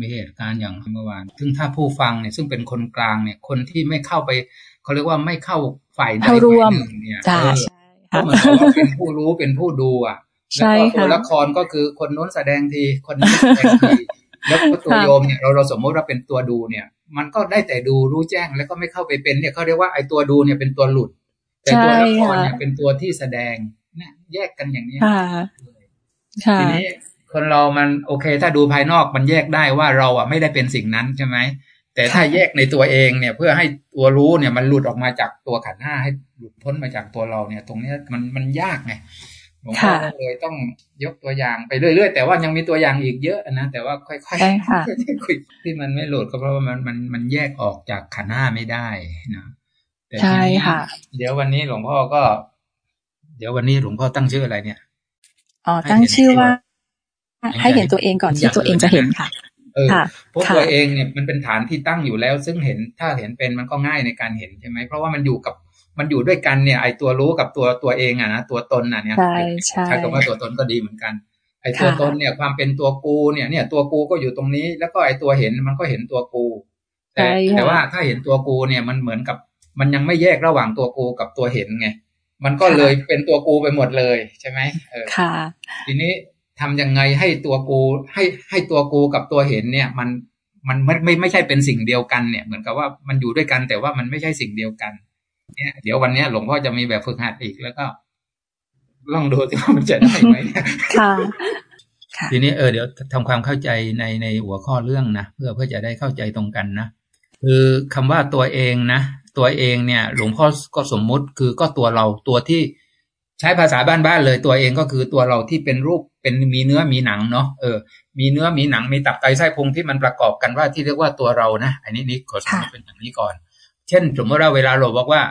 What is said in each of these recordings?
มีเหตุการณ์อย่างเมื่อวาน ซึ่งถ้าผู้ฟังเนี่ยซึ่งเป็นคนกลางเนี่ย คนที่ไม่เข้าไปเขาเรียกว่าไม่เข้าฝ่ายใดฝ่ายหนึ่งเนี่ยเออก็เหมือนกับว่าเป็นผู้รู้เป็นผู้ดูอะแล้วก็ตัวละครก็คือคนโน้นแสดงทีคนนี้แสดงทีแล้วตัวโยมเนี่ยเราเราสมมติว่าเป็นตัวดูเนี่ย มันก็ได้แต่ดูรู้แจ้งแล้วก็ไม่เข้าไปเป็นเนี่ยเขาเรียกว่าไอ้ตัวดูเนี่ยเป็นตัวหลุด แต่ตัวละครเนี่ยเป็นตัวที่แสดงเนี่ยแยกกันอย่างนี้ทีนี้ คนเรามันโอเค ถ้าดูภายนอกมันแยกได้ว่าเราอะไม่ได้เป็นสิ่งนั้นใช่ไหมแต่ถ้าแยกในตัวเองเนี่ย เพื่อให้ตัวรู้เนี่ยมันหลุดออกมาจากตัวขันห้าให้หลุดพ้นมาจากตัวเราเนี่ย ตรงนี้มันมันยากไงหลวงพ่อเลยต้องยกตัวอย่างไปเรื่อยๆแต่ว่ายังมีตัวอย่างอีกเยอะนะแต่ว่าค่อยๆค่อยๆคุยที่มันไม่หลุดก็เพราะว่ามันมันมันแยกออกจากขันห้าไม่ได้นะใช่ค่ะ เดี๋ยววันนี้หลวงพ่อก็ เดี๋ยววันนี้หลวงพ่อตั้งชื่ออะไรเนี่ยอ๋อตั้งชื่อว่า ให้เห็นตัวเองก่อนที่ตัวเองจะเห็นค่ะเออพวกตัวเองเนี่ยมันเป็นฐานที่ตั้งอยู่แล้ว ซึ่งเห็นถ้าเห็นเป็นมันก็ง่ายในการเห็นใช่ไหมเพราะว่ามันอยู่กับมันอยู่ด้วยกันเนี่ยไอตัวรู้กับตัวตัวเองอะนะตัวตนอะเนี่ยใช่ใช่คำว่าตัวตนก็ดีเหมือนกัน ไอตัวตนเนี่ยความเป็นตัวกูเนี่ยเนี่ยตัวกูก็อยู่ตรงนี้ แล้วก็ไอตัวเห็นมันก็เห็นตัวกู แต่แต่ว่าถ้าเห็นตัวกูเนี่ยมันเหมือนกับมันยังไม่แยกระหว่างตัวกูกับตัวเห็นไงมันก็เลยเป็นตัวกูไปหมดเลยใช่ไหมเออค่ะทีนี้ ทำยังไงให้ตัวกูให้ให้ตัวกูกับตัวเห็นเนี่ย มันมันไม่ไม่ไม่ใช่เป็นสิ่งเดียวกันเนี่ย เหมือนกับว่ามันอยู่ด้วยกัน แต่ว่ามันไม่ใช่สิ่งเดียวกัน เนี่ย เดี๋ยววันนี้หลวงพ่อจะมีแบบฝึกหัดอีกแล้วก็ลองดูที่ว่ามันจะได้ไหมค่ะทีนี้เออเดี๋ยวทำความเข้าใจในในหัวข้อเรื่องนะเพื่อเพื่อจะได้เข้าใจตรงกันนะคือคำว่าตัวเองนะตัวเองเนี่ย หลวงพ่อก็สมมุติคือก็ตัวเราตัวที่ ใช้ภาษาบ้านๆเลยตัวเองก็คือตัวเราที่เป็นรูปเป็นมีเนื้อมีหนังเนาะเออ มีเนื้อมีหนังมีตับไตไส้พุงที่มันประกอบกันว่าที่เรียกว่าตัวเรานะอันนี้นี่ขอสมมติเป็นอย่างนี้ก่อน เช่น สมมติว่าเวลาเราบอกว่า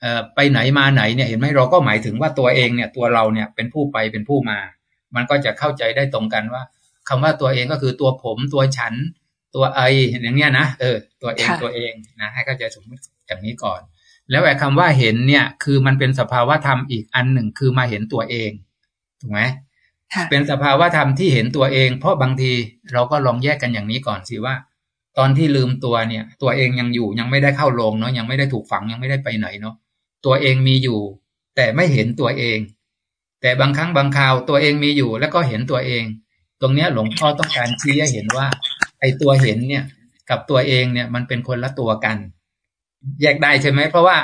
เอ่อไปไหนมาไหนเนี่ยเห็นไหมเราก็หมายถึงว่าตัวเองเนี่ยตัวเราเนี่ยเป็นผู้ไปเป็นผู้มา มันก็จะเข้าใจได้ตรงกันว่าคำว่าตัวเองก็คือตัวผมตัวฉัน ตัวไออย่างเงี้ยนะเออ ตัวเองตัวเองนะให้เข้าใจสมมติอย่างนี้ก่อน แล้วไอ้คำว่าเห็นเนี่ย คือมันเป็นสภาวะธรรมอีกอันหนึ่งคือมาเห็นตัวเองถูกไหมเป็นสภาวะธรรมที่เห็นตัวเอง เพราะบางทีเราก็ลองแยกกันอย่างนี้ก่อนสิว่า ตอนที่ลืมตัวเนี่ย ตัวเองยังอยู่ยังไม่ได้เข้าโรงเนาะยังไม่ได้ถูกฝังยังไม่ได้ไปไหนเนาะตัวเองมีอยู่ แต่ไม่เห็นตัวเอง แต่บางครั้งบางคราวตัวเองมีอยู่แล้วก็เห็นตัวเอง ตรงเนี้ยหลวงพ่อต้องการชี้ให้เห็นว่า ไอ้ตัวเห็นเนี่ย กับตัวเองเนี่ยมันเป็นคนละตัวกัน แยกได้ใช่ไหมเพราะว่า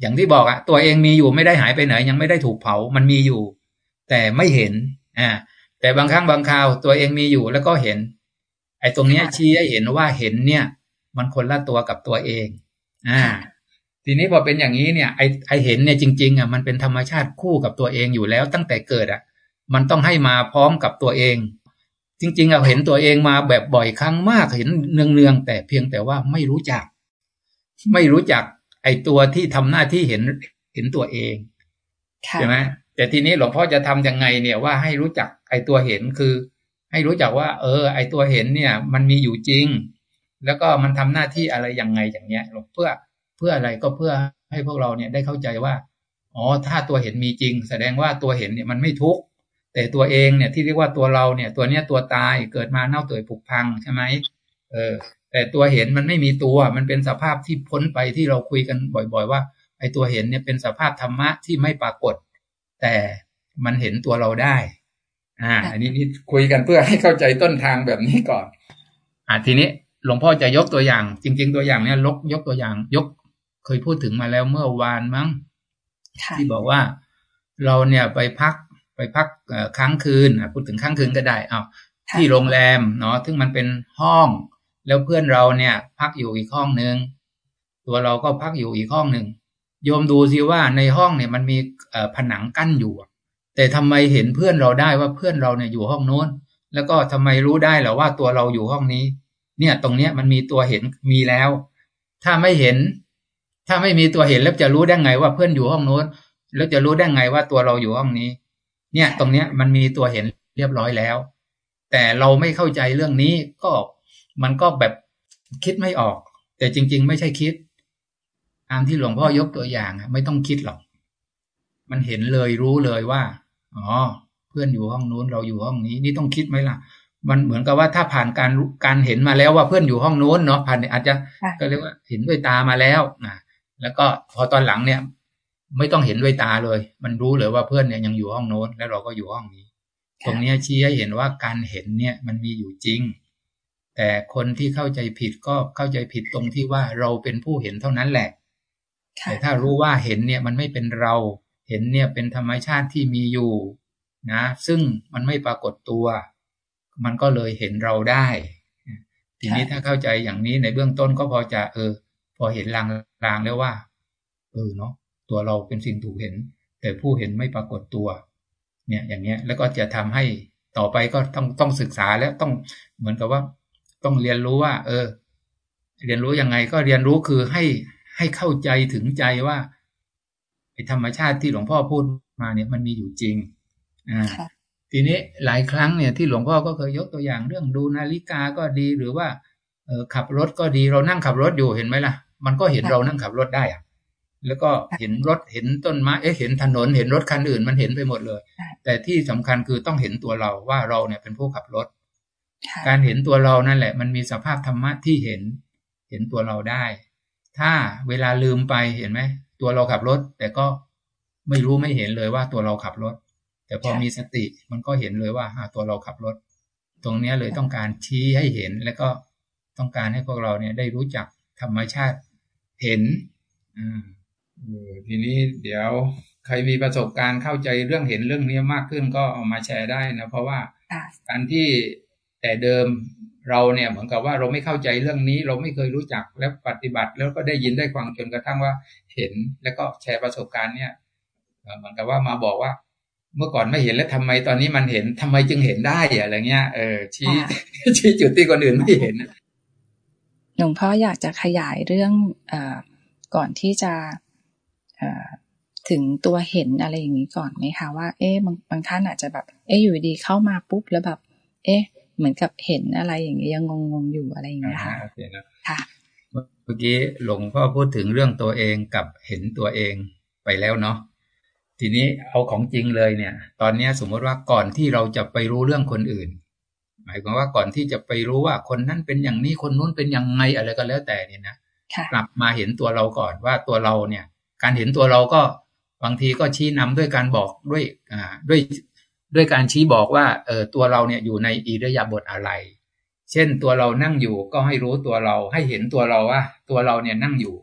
อย่างที่บอกอะตัวเองมีอยู่ไม่ได้หายไปไหน ยังไม่ได้ถูกเผามันมีอยู่ แต่ไม่เห็นอ่าแต่บางครั้งบางคราวตัวเองมีอยู่แล้วก็เห็น ไอ้ตรงเนี้ยชี้ให้เห็นว่าเห็นเนี่ย มันคนละตัวกับตัวเอง อ่า ทีนี้พอเป็นอย่างนี้เนี่ยไอไอเห็นเนี่ยจริงๆอะมันเป็นธรรมชาติคู่กับตัวเองอยู่แล้วตั้งแต่เกิดอะ มันต้องให้มาพร้อมกับตัวเอง จริง ๆเราเห็นตัวเองมาแบบบ่อยครั้งมากเห็นเนืองๆแต่เพียงแต่ว่าไม่รู้จัก ไม่รู้จักไอตัวที่ทำหน้าที่เห็นเห็นตัวเองใช่ไหมแต่ทีนี้หลวงพ่อจะทํำยังไงเนี่ยว่าให้รู้จักไอตัวเห็นคือ ให้รู้จักว่า เออ ไอตัวเห็นเนี่ย มันมีอยู่จริง แล้วก็มันทำหน้าที่อะไรยังไงอย่างเงี้ยเพื่อเพื่ออะไรก็เพื่อให้พวกเราเนี่ยได้เข้าใจว่าอ๋อถ้าตัวเห็นมีจริง แสดงว่าตัวเห็นเนี่ยมันไม่ทุกข์แต่ตัวเองเนี่ยที่เรียกว่าตัวเราเนี่ย ตัวเนี้ยตัวตายเกิดมาเน่าเปื่อยผุพังใช่ไหมเออ แต่ตัวเห็นมันไม่มีตัว มันเป็นสภาพที่พ้นไปที่เราคุยกันบ่อยๆว่า ไอ้ตัวเห็นเนี่ยเป็นสภาพธรรมะที่ไม่ปรากฏ แต่มันเห็นตัวเราได้ อ่า อันนี้นี่คุยกันเพื่อให้เข้าใจต้นทางแบบนี้ก่อน อ่าทีนี้หลวงพ่อจะยกตัวอย่าง จริง ๆ ตัวอย่างเนี่ยลกยกตัวอย่าง ยก เคยพูดถึงมาแล้วเมื่อวานมั้งที่บอกว่าเราเนี่ยไปพักไปพักค้างคืนพูดถึงค้างคืนก็ได้อ้าวที่โรงแรมเนาะซึ่งมันเป็นห้อง แล้วเพื่อนเราเนี่ย พักอยู่อีกห้องหนึ่งตัวเราก็พักอยู่อีกห้องหนึ่งโยมดูสิว่าในห้องเนี่ยมันมีผนังกั้นอยู่ แต่ทำไมเห็นเพื่อนเราได้ว่าเพื่อนเราเนี่ยอยู่ห้องโน้น แล้วก็ทำไมรู้ได้หรอว่าตัวเราอยู่ห้องนี้ เนี่ยตรงเนี้ยมันมีตัวเห็นมีแล้ว ถ้าไม่เห็น ถ้าไม่มีตัวเห็นแล้วจะรู้ได้ไงว่าเพื่อนอยู่ห้องโน้น แล้วจะรู้ได้ไงว่าตัวเราอยู่ห้องนี้ เนี่ยตรงเนี้ยมันมีตัวเห็นเรียบร้อยแล้ว แต่เราไม่เข้าใจเรื่องนี้ก็ มันก็แบบคิดไม่ออก แต่จริง ๆ ไม่ใช่คิดตามที่หลวงพ่อยกตัวอย่างไม่ต้องคิดหรอก มันเห็นเลยรู้เลยว่าอ๋อเพื่อนอยู่ห้องนู้นเราอยู่ห้องนี้นี่ต้องคิดไหมล่ะ มันเหมือนกับว่าถ้าผ่านการการเห็นมาแล้วว่าเพื่อนอยู่ห้องโน้นเนาะผ่านอาจจะก็เรียกว่าเห็นด้วยตามาแล้วนะแล้วก็พอตอนหลังเนี่ย ไม่ต้องเห็นด้วยตาเลย มันรู้เลยว่าเพื่อนเนี่ยยังอยู่ห้องโน้นแล้วเราก็อยู่ห้องนี้ ตรงนี้ชี้ให้เห็นว่าการเห็นเนี่ยมันมีอยู่จริง แต่คนที่เข้าใจผิดก็เข้าใจผิดตรงที่ว่าเราเป็นผู้เห็นเท่านั้นแหละ แต่ถ้ารู้ว่าเห็นเนี่ยมันไม่เป็นเรา เห็นเนี่ยเป็นธรรมชาติที่มีอยู่ นะ ซึ่งมันไม่ปรากฏตัว มันก็เลยเห็นเราได้ ทีนี้ถ้าเข้าใจอย่างนี้ในเบื้องต้นก็พอจะ เออ พอเห็นลางๆแล้วว่า เออเนาะตัวเราเป็นสิ่งถูกเห็น แต่ผู้เห็นไม่ปรากฏตัว เนี่ย อย่างเงี้ย แล้วก็จะทำให้ต่อไปก็ต้องต้องศึกษาแล้วต้องเหมือนกับว่า ต้องเรียนรู้ว่า เออ เรียนรู้ยังไง ก็เรียนรู้คือให้ให้เข้าใจถึงใจว่าไอ้ธรรมชาติที่หลวงพ่อพูดมาเนี่ยมันมีอยู่จริงอ่าทีนี้หลายครั้งเนี่ยที่หลวงพ่อก็เคยยกตัวอย่างเรื่องดูนาฬิกาก็ดีหรือว่าเออขับรถก็ดีเรานั่งขับรถอยู่เห็นไหมล่ะ มันก็เห็นเรานั่งขับรถได้อะแล้วก็เห็นรถเห็นต้นไม้เอ๊ะเห็นถนนเห็นรถคันอื่นมันเห็นไปหมดเลย แต่ที่สำคัญคือต้องเห็นตัวเราว่าเราเนี่ยเป็นผู้ขับรถ การเห็นตัวเรานั่นแหละ มันมีสภาพธรรมะที่เห็น เห็นตัวเราได้ ถ้าเวลาลืมไปเห็นไหมตัวเราขับรถ แต่ก็ไม่รู้ไม่เห็นเลยว่าตัวเราขับรถ แต่พอมีสติมันก็เห็นเลยว่าตัวเราขับรถ ตรงนี้เลยต้องการชี้ให้เห็นแล้วก็ต้องการให้พวกเราเนี่ยได้รู้จักธรรมชาติเห็นอ่าทีนี้เดี๋ยวใครมีประสบการณ์เข้าใจเรื่องเห็นเรื่องนี้มากขึ้นก็เอามาแชร์ได้นะ เพราะว่าการที่ แต่เดิมเราเนี่ยเหมือนกับว่าเราไม่เข้าใจเรื่องนี้ เราไม่เคยรู้จักแล้วปฏิบัติ แล้วก็ได้ยินได้ฟังจนกระทั่งว่าเห็นแล้วก็แชร์ประสบการณ์เนี่ยเหมือนกับว่ามาบอกว่า เมื่อก่อนไม่เห็นแล้วทำไมตอนนี้มันเห็นทำไมจึงเห็นได้อะไรเงี้ยเออชี้ชี้จุดที่คนอื่นไม่เห็นหลวงพ่ออยากจะขยายเรื่องอก่อนที่จะถึงตัวเห็นอะไรอย่างนี้ก่อนไหมคะว่า เอ๊ะบางบางท่านอาจจะแบบ เอ๊ะอยู่ดีเข้ามาปุ๊บแล้วแบบ เอ๊ะ เหมือนกับเห็นอะไรอย่างเงี้ยยังงงๆอยู่อะไรอย่างเงี้ยค่ะค่ะเมื่อกี้หลวงพ่อพูดถึงเรื่องตัวเองกับเห็นตัวเองไปแล้วเนาะทีนี้เอาของจริงเลยเนี่ย ตอนนี้สมมติว่าก่อนที่เราจะไปรู้เรื่องคนอื่น หมายความว่าก่อนที่จะไปรู้ว่าคนนั้นเป็นอย่างนี้คนนู้นเป็นยังไงอะไรก็แล้วแต่เนี่ยนะกลับมาเห็นตัวเราก่อนว่าตัวเราเนี่ย การเห็นตัวเราก็บางทีก็ชี้นำด้วยการบอกด้วยอ่าด้วย ด้วยการชี้บอกว่าเออตัวเราเนี่ยอยู่ในอิริยาบถอะไร เช่นตัวเรานั่งอยู่ก็ให้รู้ตัวเราให้เห็นตัวเราว่า ตัวเราเนี่ยนั่งอยู่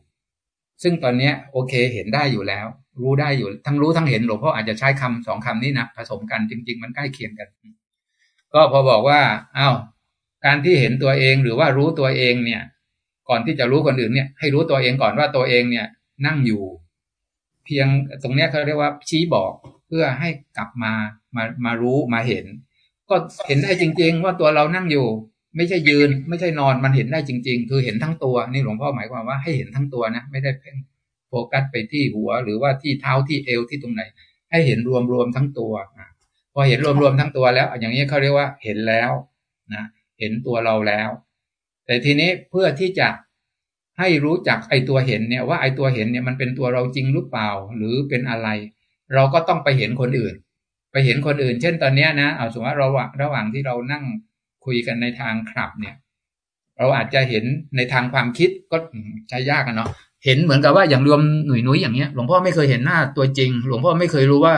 ซึ่งตอนเนี้ยโอเคเห็นได้อยู่แล้ว รู้ได้อยู่ทั้งรู้ทั้งเห็นหลวงพ่ออาจจะใช้คำสองคำนี้นะผสมกันจริง ๆ มันใกล้เคียงกัน ก็พอบอกว่าอ้าวการที่เห็นตัวเองหรือว่ารู้ตัวเองเนี่ย ก่อนที่จะรู้คนอื่นเนี่ย ให้รู้ตัวเองก่อนว่าตัวเองเนี่ย นั่งอยู่ เพียงตรงเนี้ยเขาเรียกว่าชี้บอก พื่อให้กลับมามามารู้มาเห็น ก็เห็นได้จริง ๆ ว่าตัวเรานั่งอยู่ ไม่ใช่ยืน ไม่ใช่นอนมันเห็นได้จริง ๆ คือเห็นทั้งตัวนี่หลวงพ่อหมายความว่าให้เห็นทั้งตัวนะไม่ได้เพ่งโฟกัสไปที่หัว หรือว่าที่เท้าที่เอวที่ตรงไหน ให้เห็นรวมรวมทั้งตัวพอเห็นรวมรวมทั้งตัวแล้ว อย่างนี้เขาเรียกว่าเห็นแล้วนะเห็นตัวเราแล้ว แต่ทีนี้เพื่อที่จะให้รู้จักไอตัวเห็นเนี่ยว่าไอตัวเห็นเนี่ยมันเป็นตัวเราจริงหรือเปล่า หรือเป็นอะไร เราก็ต้องไปเห็นคนอื่น ไปเห็นคนอื่น เช่นตอนนี้นะเอาสมมติว่าระหว่างระหว่างที่เรานั่งคุยกันในทางขับเนี่ย เราอาจจะเห็นในทางความคิดก็ใช้ยากกันเนาะเห็นเหมือนกับว่าอย่างรวมหนุ่ยนุ้ยอย่างเงี้ยหลวงพ่อไม่เคยเห็นหน้าตัวจริง หลวงพ่อไม่เคยรู้ว่า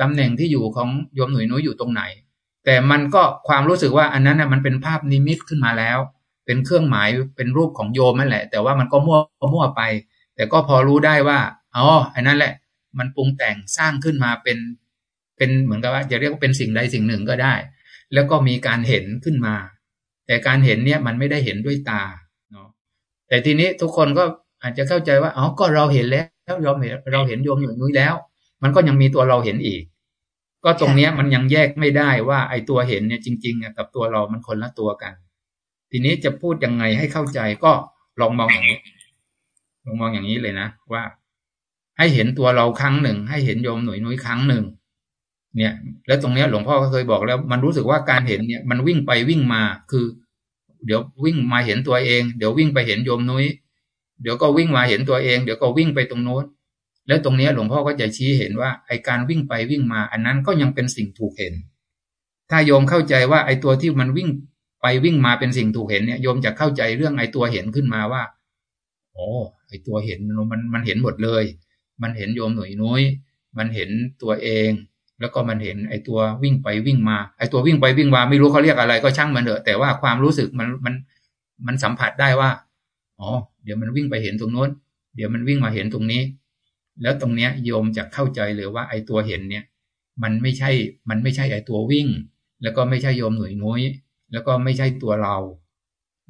ตำแหน่งที่อยู่ของโยมหนุ่ยนุ้ยอยู่ตรงไหน แต่มันก็ความรู้สึกว่าอันนั้นน่ะมันเป็นภาพนิมิตขึ้นมาแล้ว เป็นเครื่องหมายเป็นรูปของโยมนั่นแหละ แต่ว่ามันก็มั่วมั่วไป แต่ก็พอรู้ได้ว่าอ๋ออันนั้นแหละ มันปรุงแต่งสร้างขึ้นมาเป็นเป็นเหมือนกับว่าจะเรียกว่าเป็นสิ่งใดสิ่งหนึ่งก็ได้ แล้วก็มีการเห็นขึ้นมา แต่การเห็นเนี่ยมันไม่ได้เห็นด้วยตาเนาะแต่ทีนี้ทุกคนก็อาจจะเข้าใจว่าอ๋อก็เราเห็นแล้วเราเห็นเราเห็นโยมอยู่นุ้ยแล้ว มันก็ยังมีตัวเราเห็นอีก ก็ตรงเนี้ยมันยังแยกไม่ได้ว่าไอ้ตัวเห็นเนี่ยจริงๆกับตัวเรามันคนละตัวกัน ทีนี้จะพูดยังไงให้เข้าใจก็ลองมองอย่างนี้ลองมองอย่างนี้เลยนะว่า ให้เห็นตัวเราครั้งหนึ่ง ให้เห็นโยมหนุ่ยนุ้ยครั้งหนึ่ง เนี่ย แล้วตรงเนี้ยหลวงพ่อก็เคยบอกแล้ว มันรู้สึกว่าการเห็นเนี่ยมันวิ่งไปวิ่งมาคือ เดี๋ยววิ่งมาเห็นตัวเอง เดี๋ยววิ่งไปเห็นโยมนุ้ยเดี๋ยวก็วิ่งมาเห็นตัวเอง เดี๋ยวก็วิ่งไปตรงโน้นแล้วตรงนี้หลวงพ่อก็จะชี้เห็นว่าไอการวิ่งไปวิ่งมา อันนั้นก็ยังเป็นสิ่งถูกเห็น ถ้าโยมเข้าใจว่าไอตัวที่มันวิ่งไปวิ่งมาเป็นสิ่งถูกเห็นเนี่ยโยมจะเข้าใจเรื่องไอตัวเห็นขึ้นมาว่า โอ้ไอตัวเห็นมันมันเห็นหมดเลย มันเห็นโยมหนุ่ยน้อยมันเห็นตัวเอง แล้วก็มันเห็นไอ้ตัววิ่งไปวิ่งมาไอ้ตัววิ่งไปวิ่งมาไม่รู้เขาเรียกอะไรก็ช่างมันเถอะแต่ว่าความรู้สึกมันมันมันสัมผัสได้ว่าอ๋อเดี๋ยวมันวิ่งไปเห็นตรงโน้น เดี๋ยวมันวิ่งมาเห็นตรงนี้ แล้วตรงเนี้ยโยมจะเข้าใจเลยว่าไอ้ตัวเห็นเนี่ย มันไม่ใช่มันไม่ใช่ไอ้ตัววิ่ง แล้วก็ไม่ใช่โยมหนุ่ยน้อยแล้วก็ไม่ใช่ตัวเรา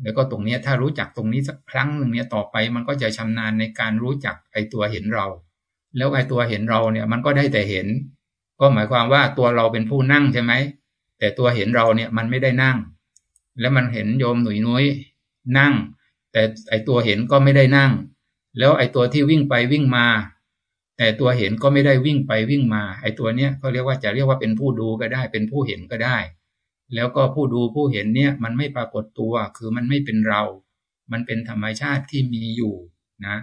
แล้วก็ตรงเนี้ยถ้ารู้จักตรงนี้สักครั้งหนึ่งเนี่ยต่อไปมันก็จะชำนาญในการรู้จักไอ้ตัวเห็นเรา แล้วไอ้ตัวเห็นเราเนี่ยมันก็ได้แต่เห็น ก็หมายความว่าตัวเราเป็นผู้นั่งใช่ไหม แต่ตัวเห็นเราเนี่ยมันไม่ได้นั่ง แล้วมันเห็นโยมหนุ่ยนุ้ยนั่ง แต่ไอ้ตัวเห็นก็ไม่ได้นั่ง แล้วไอ้ตัวที่วิ่งไปวิ่งมา แต่ตัวเห็นก็ไม่ได้วิ่งไปวิ่งมา ไอ้ตัวเนี้ยก็เรียกว่าจะเรียกว่าเป็นผู้ดูก็ได้ เป็นผู้เห็นก็ได้ แล้วก็ผู้ดูผู้เห็นเนี่ยมันไม่ปรากฏตัว คือมันไม่เป็นเรา มันเป็นธรรมชาติที่มีอยู่นะ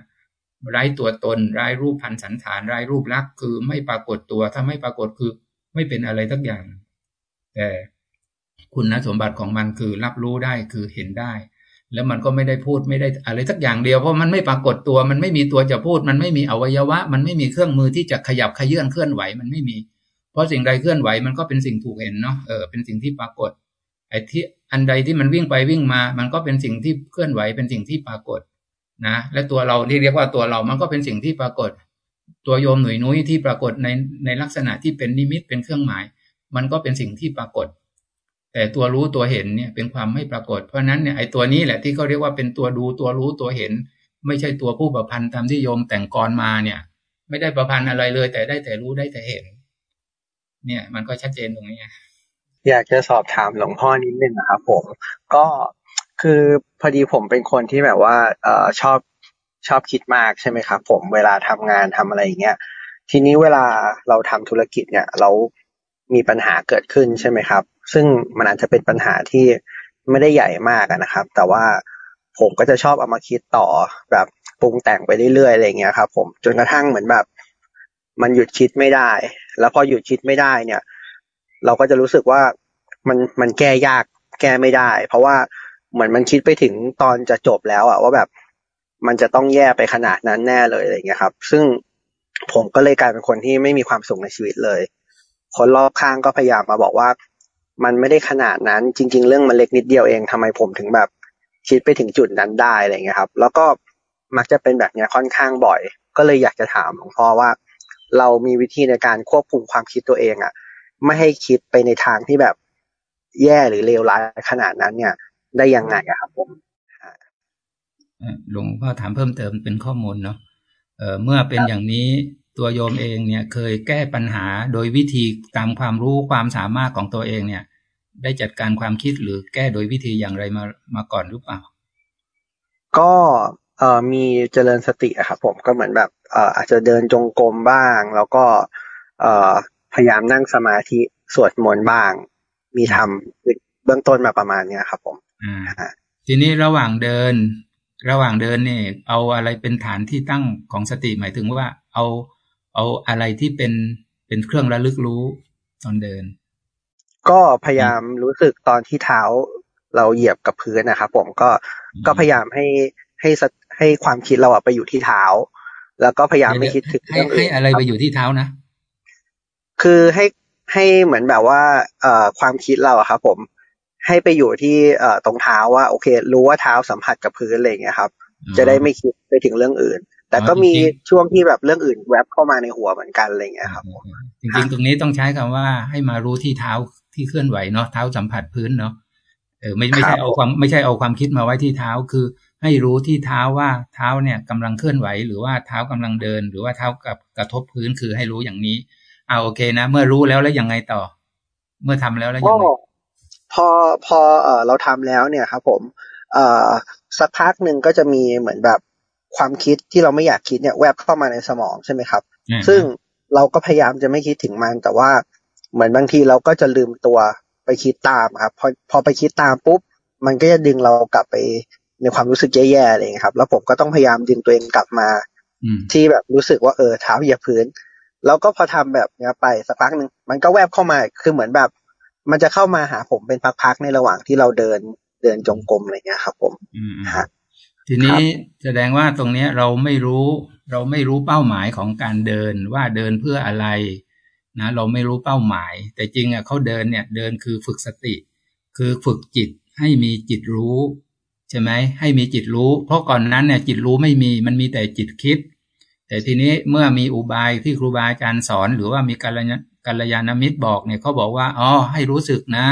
ไร้ตัวตนไร้รูปพันสันฐานไร้รูปลักษณ์คือไม่ปรากฏตัว ถ้าไม่ปรากฏคือไม่เป็นอะไรทักอย่าง แต่คุณสมบัติของมันคือรับรู้ได้คือเห็นได้ แล้วมันก็ไม่ได้พูดไม่ได้อะไรทักอย่างเดียวเพราะมันไม่ปรากฏตัว มันไม่มีตัวจะพูด มันไม่มีอวัยวะ มันไม่มีเครื่องมือที่จะขยับขยื่นเคลื่อนไหวมันไม่มี เพราะสิ่งใดเคลื่อนไหวมันก็เป็นสิ่งถูกเห็นเนาะเออเป็นสิ่งที่ปรากฏไอ้ที่อันใดที่มันวิ่งไปวิ่งมา มันก็เป็นสิ่งที่เคลื่อนไหวเป็นสิ่งที่ปรากฏ นะและตัวเราที่เรียกว่าตัวเรามันก็เป็นสิ่งที่ปรากฏ ตัวโยมหนุ่ยนุ้ยที่ปรากฏในในลักษณะที่เป็นนิมิตเป็นเครื่องหมาย มันก็เป็นสิ่งที่ปรากฏ แต่ตัวรู้ตัวเห็นเนี่ยเป็นความไม่ปรากฏ เพราะนั้นเนี่ยไอ้ตัวนี้แหละที่เขาเรียกว่าเป็นตัวดูตัวรู้ตัวเห็น ไม่ใช่ตัวผู้ประพันธ์ตามที่โยมแต่งกรมาเนี่ย ไม่ได้ประพันธ์อะไรเลย แต่ได้แต่รู้ได้แต่เห็น เนี่ย มันก็ชัดเจนตรงนี้อยากจะสอบถามหลวงพ่อนิดนึงนะครับผม ก็ คือพอดีผมเป็นคนที่แบบว่าเอ่อชอบชอบคิดมากใช่ไหมครับผมเวลาทำงานทำอะไรอย่างเงี้ยทีนี้เวลาเราทำธุรกิจเนี่ยเรามีปัญหาเกิดขึ้นใช่ไหมครับ ซึ่งมันอาจจะเป็นปัญหาที่ไม่ได้ใหญ่มากนะครับ แต่ว่าผมก็จะชอบเอามาคิดต่อแบบปรุงแต่งไปเรื่อยๆอะไรเงี้ยครับผมจนกระทั่งเหมือนแบบ มันหยุดคิดไม่ได้ แล้วพอหยุดคิดไม่ได้เนี่ย เราก็จะรู้สึกว่ามันมันแก้ยากแก้ไม่ได้ เพราะว่า เหมือนมันคิดไปถึงตอนจะจบแล้วอะว่าแบบมันจะต้องแย่ไปขนาดนั้นแน่เลยอะไรเงี้ยครับ ซึ่งผมก็เลยกลายเป็นคนที่ไม่มีความสุขในชีวิตเลย คนรอบข้างก็พยายามมาบอกว่า มันไม่ได้ขนาดนั้น จริง ๆ เรื่องมันเล็กนิดเดียวเองทำไมผมถึงแบบคิดไปถึงจุดนั้นได้อะไรเงี้ยครับ แล้วก็มักจะเป็นแบบนี้ค่อนข้างบ่อย ก็เลยอยากจะถามหลวงพ่อว่า เรามีวิธีในการควบคุมความคิดตัวเองอะ่ะ ไม่ให้คิดไปในทางที่แบบแย่หรือเลวร้ายขนาดนั้นเนี่ย ได้ยังไงครับผมหลวงพ่อถามเพิ่มเติมเป็นข้อมูลเนาะเเมื่อเป็นอย่างนี้ตัวโยมเองเนี่ยเคยแก้ปัญหาโดยวิธีตามความรู้ความสามารถของตัวเองเนี่ย ได้จัดการความคิดหรือแก้โดยวิธีอย่างไรมามาก่อนหรือเปล่า ก็เอ่อมีเจริญสติอะครับผมก็เหมือนแบบเอ่ออาจจะเดินจงกรมบ้าง แล้วก็เอ่อพยายามนั่งสมาธิสวดมนต์บ้าง มีทำเบื้องต้นมาประมาณเนี้ยครับผม อ่าทีนี้ระหว่างเดิน ระหว่างเดินเนี่ยเอาอะไรเป็นฐานที่ตั้งของสติหมายถึงว่า เอาเอาอะไรที่เป็นเป็นเครื่องระลึกรู้ตอนเดิน ก็พยายามรู้สึกตอนที่เท้าเราเหยียบกับพื้นนะครับผมก็ก็พยายามให้ให้ให้ความคิดเราอะไปอยู่ที่เท้า แล้วก็พยายามไม่คิดถึงเรื่องอื่นให้อะไรไปอยู่ที่เท้านะ คือให้ให้เหมือนแบบว่า เอ่อความคิดเราอะครับผม ให้ไปอยู่ที่เอ่อตรงเท้าว่าโอเค รู้ว่าเท้าสัมผัสกับพื้นอะไรเงี้ยครับ จะได้ไม่คิดไปถึงเรื่องอื่น แต่ก็มีช่วงที่แบบเรื่องอื่นแวบเข้ามาในหัวเหมือนกันอะไรเงี้ยครับจริงๆตรงนี้ต้องใช้คำว่าให้มารู้ที่เท้าที่เคลื่อนไหวเนาะเท้าสัมผัสพื้นเนาะเออไม่ไม่ใช่เอาความไม่ใช่เอาความคิดมาไว้ที่เท้าคือให้รู้ที่เท้าว่าเท้าเนี่ยกำลังเคลื่อนไหว หรือว่าเท้ากำลังเดิน หรือว่าเท้ากับกระทบพื้นคือให้รู้อย่างนี้เอาโอเคนะ เมื่อรู้แล้วแล้วยังไงต่อ เมื่อทำแล้วแล้วยังไง พอพอเออเราทำแล้วเนี่ยครับผมเอ่อสักพักหนึ่งก็จะมีเหมือนแบบความคิดที่เราไม่อยากคิดเนี่ยแวบเข้ามาในสมองใช่ไหมครับ ซึ่งเราก็พยายามจะไม่คิดถึงมัน แต่ว่าเหมือนบางทีเราก็จะลืมตัวไปคิดตามครับ พอพอไปคิดตามปุ๊บ มันก็จะดึงเรากลับไปในความรู้สึกแย่ๆอะไรอย่างนี้ครับ แล้วผมก็ต้องพยายามดึงตัวเองกลับมาที่แบบรู้สึกว่าเออเท้าเหยียบพื้น แล้วก็พอทำแบบเนี้ยไปสักพักหนึ่งมันก็แวบเข้ามาคือเหมือนแบบ มันจะเข้ามาหาผมเป็นพักๆในระหว่างที่เราเดินเดินจงกรมอะไรเงี้ยครับผมอืมฮะทีนี้แสดงว่าตรงนี้เราไม่รู้ เราไม่รู้เป้าหมายของการเดินว่าเดินเพื่ออะไรนะเราไม่รู้เป้าหมาย แต่จริงอะเขาเดินเนี่ยเดินคือฝึกสติ คือฝึกจิตให้มีจิตรู้ใช่ไหมให้มีจิตรู้ เพราะก่อนนั้นเนี่ยจิตรู้ไม่มีมันมีแต่จิตคิด แต่ทีนี้เมื่อมีอุบายที่ครูบาอาจารย์สอน หรือว่ามีกัลยา กัลยาณมิตรบอกเนี่ยเขาบอกว่าอ๋อให้รู้สึกนะ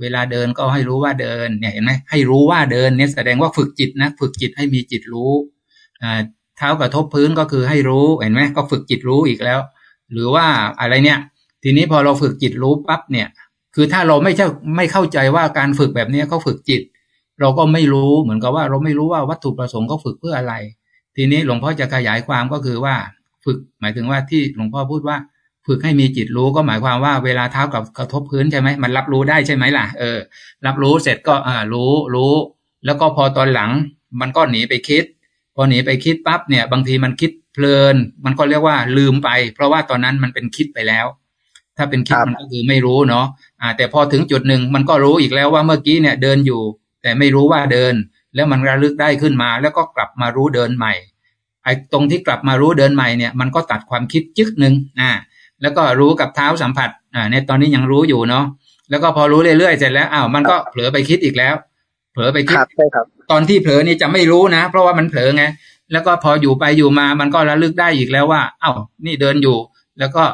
เวลาเดินก็ให้รู้ว่าเดินเนี่ยเห็นไหมให้รู้ว่าเดินเนี่ยแสดงว่าฝึกจิตนะฝึกจิตให้มีจิตรู้เท้ากระทบพื้นก็คือให้รู้เห็นไหมก็ฝึกจิตรู้อีกแล้ว หรือว่าอะไรเนี่ย ทีนี้พอเราฝึกจิตรู้ปั๊บเนี่ย คือถ้าเราไม่ใช่ไม่เข้าใจว่าการฝึกแบบนี้เขาฝึกจิต เราก็ไม่รู้เหมือนกับว่าเราไม่รู้ว่าวัตถุประสงค์เขาฝึกเพื่ออะไร ทีนี้หลวงพ่อจะขยายความก็คือว่าฝึกหมายถึงว่าที่หลวงพ่อพูดว่า ฝึกให้มีจิตรู้ก็หมายความว่าเวลาเท้ากับกระทบพื้นใช่ไหมมันรับรู้ได้ใช่ไหมล่ะเออ รับรู้เสร็จก็อ่ารู้รู้ แล้วก็พอตอนหลัง มันก็หนีไปคิด พอหนีไปคิดปั๊บเนี่ย บางทีมันคิดเพลิน มันก็เรียกว่าลืมไป เพราะว่าตอนนั้นมันเป็นคิดไปแล้ว ถ้าเป็นคิดมันก็คือไม่รู้เนาะอ่า แต่พอถึงจุดหนึ่งมันก็รู้อีกแล้วว่าเมื่อกี้เนี่ยเดินอยู่ แต่ไม่รู้ว่าเดิน แล้วมันระลึกได้ขึ้นมา แล้วก็กลับมารู้เดินใหม่ไอ้ตรงที่กลับมารู้เดินใหม่เนี่ย มันก็ตัดความคิดจึกหนึ่งอ่า แล้วก็รู้กับเท้าสัมผัสอ่าในตอนนี้ยังรู้อยู่เนาะแล้วก็พอรู้เรื่อยๆเสร็จแล้วอ้าวมันก็เผลอไปคิดอีกแล้ว เผลอไปคิดใช่ครับ ตอนที่เผลอนี่จะไม่รู้นะ เพราะว่ามันเผลอไงแล้วก็พออยู่ไปอยู่มามันก็ระลึกได้อีกแล้วว่าอ้าวนี่เดินอยู่ แล้วก็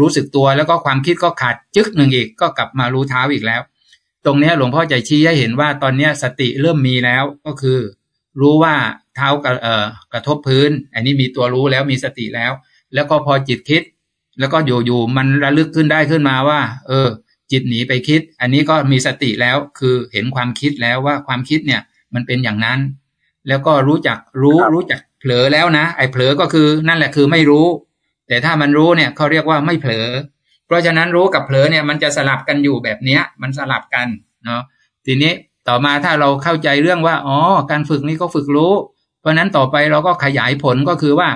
รู้สึกตัวแล้วก็ความคิดก็ขาดจึ๊กหนึ่งอีกก็กลับมารู้เท้าอีกแล้ว ตรงนี้หลวงพ่อจะชี้ให้เห็นว่าตอนนี้สติเริ่มมีแล้วก็คือ รู้ว่าเท้ากับเอ่อกระทบพื้น อันนี้มีตัวรู้แล้วมีสติแล้ว แล้วก็พอจิตคิด แล้วก็อยู่ๆมันระลึกขึ้นได้ขึ้นมาว่า เออ จิตหนีไปคิด อันนี้ก็มีสติแล้วคือเห็นความคิดแล้วว่าความคิดเนี่ย มันเป็นอย่างนั้น แล้วก็รู้จักรู้รู้จักเผลอแล้วนะไอ้เผลอก็คือนั่นแหละคือไม่รู้ แต่ถ้ามันรู้เนี่ยเขาเรียกว่าไม่เผลอ เพราะฉะนั้นรู้กับเผลอเนี่ยมันจะสลับกันอยู่แบบเนี้ย มันสลับกันเนาะทีนี้ต่อมาถ้าเราเข้าใจเรื่องว่าอ๋อการฝึกนี้ก็ฝึกรู้ เพราะนั้นต่อไปเราก็ขยายผลก็คือว่า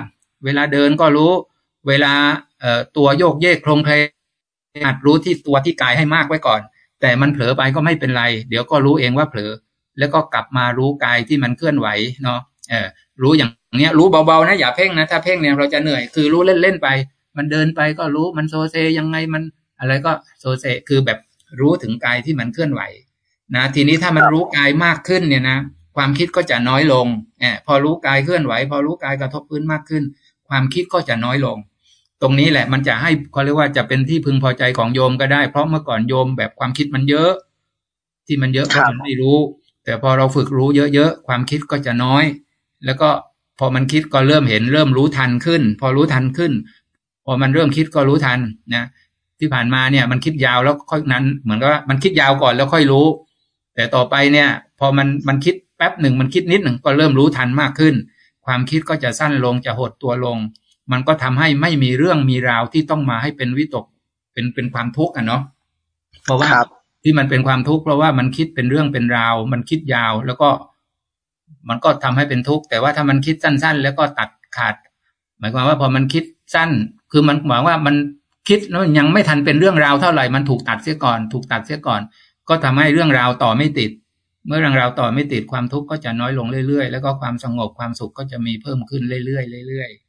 เวลาเดินก็รู้ เวลา ตัวโยกเยกโครงเพลอาจรู้ที่ตัวที่กายให้มากไว้ก่อน แต่มันเผลอไปก็ไม่เป็นไร เดี๋ยวก็รู้เองว่าเผลอ แล้วก็กลับมารู้กายที่มันเคลื่อนไหวเนาะเออรู้อย่างเนี้ย รู้เบาๆนะอย่าเพ่งนะถ้าเพ่งเนี่ยเราจะเหนื่อยคือรู้เล่นๆไป มันเดินไปก็รู้มันโซเซยังไงมันอะไรก็โซเซคือแบบรู้ถึงกายที่มันเคลื่อนไหวนะทีนี้ถ้ามันรู้กายมากขึ้นเนี่ยนะความคิดก็จะน้อยลงเอพอรู้กายเคลื่อนไหว พอรู้กายกระทบพื้นมากขึ้น ความคิดก็จะน้อยลง ตรงนี้แหละมันจะให้เขาเรียกว่าจะเป็นที่พึงพอใจของโยมก็ได้ เพราะเมื่อก่อนโยมแบบความคิดมันเยอะ ที่มันเยอะมันไม่รู้ แต่พอเราฝึกรู้เยอะๆความคิดก็จะน้อย แล้วก็พอมันคิดก็เริ่มเห็น เริ่มรู้ทันขึ้น พอรู้ทันขึ้น พอมันเริ่มคิดก็รู้ทันนะที่ผ่านมาเนี่ยมันคิดยาวแล้วค่อยนั้น เหมือนกับมันคิดยาวก่อนแล้วค่อยรู้ แต่ต่อไปเนี่ย พอมันมันคิดแป๊บหนึ่งมันคิดนิดหนึ่งก็เริ่มรู้ทันมากขึ้น ความคิดก็จะสั้นลงจะหดตัวลง มันก็ทำให้ไม่มีเรื่องมีราวที่ต้องมาให้เป็นวิตกเป็นเป็นความทุกข์อะเนาะเพราะว่าที่มันเป็นความทุกข์เพราะว่ามันคิดเป็นเรื่องเป็นราว มันคิดยาวแล้วก็ มันก็ทำให้เป็นทุกข์แต่ว่าถ้ามันคิดสั้น ๆ แล้วก็ตัดขาด หมายความว่าพอมันคิดสั้น คือมันหมายว่ามันคิดแล้วยังไม่ทันเป็นเรื่องราวเท่าไหร่มันถูกตัดเสียก่อน ถูกตัดเสียก่อน ก็ทำให้เรื่องราวต่อไม่ติด เมื่อเรื่องราวต่อไม่ติดความทุกข์ก็จะน้อยลงเรื่อยๆ แล้วก็ความสงบความสุขก็จะมีเพิ่มขึ้นเรื่อยๆเรื่อยๆ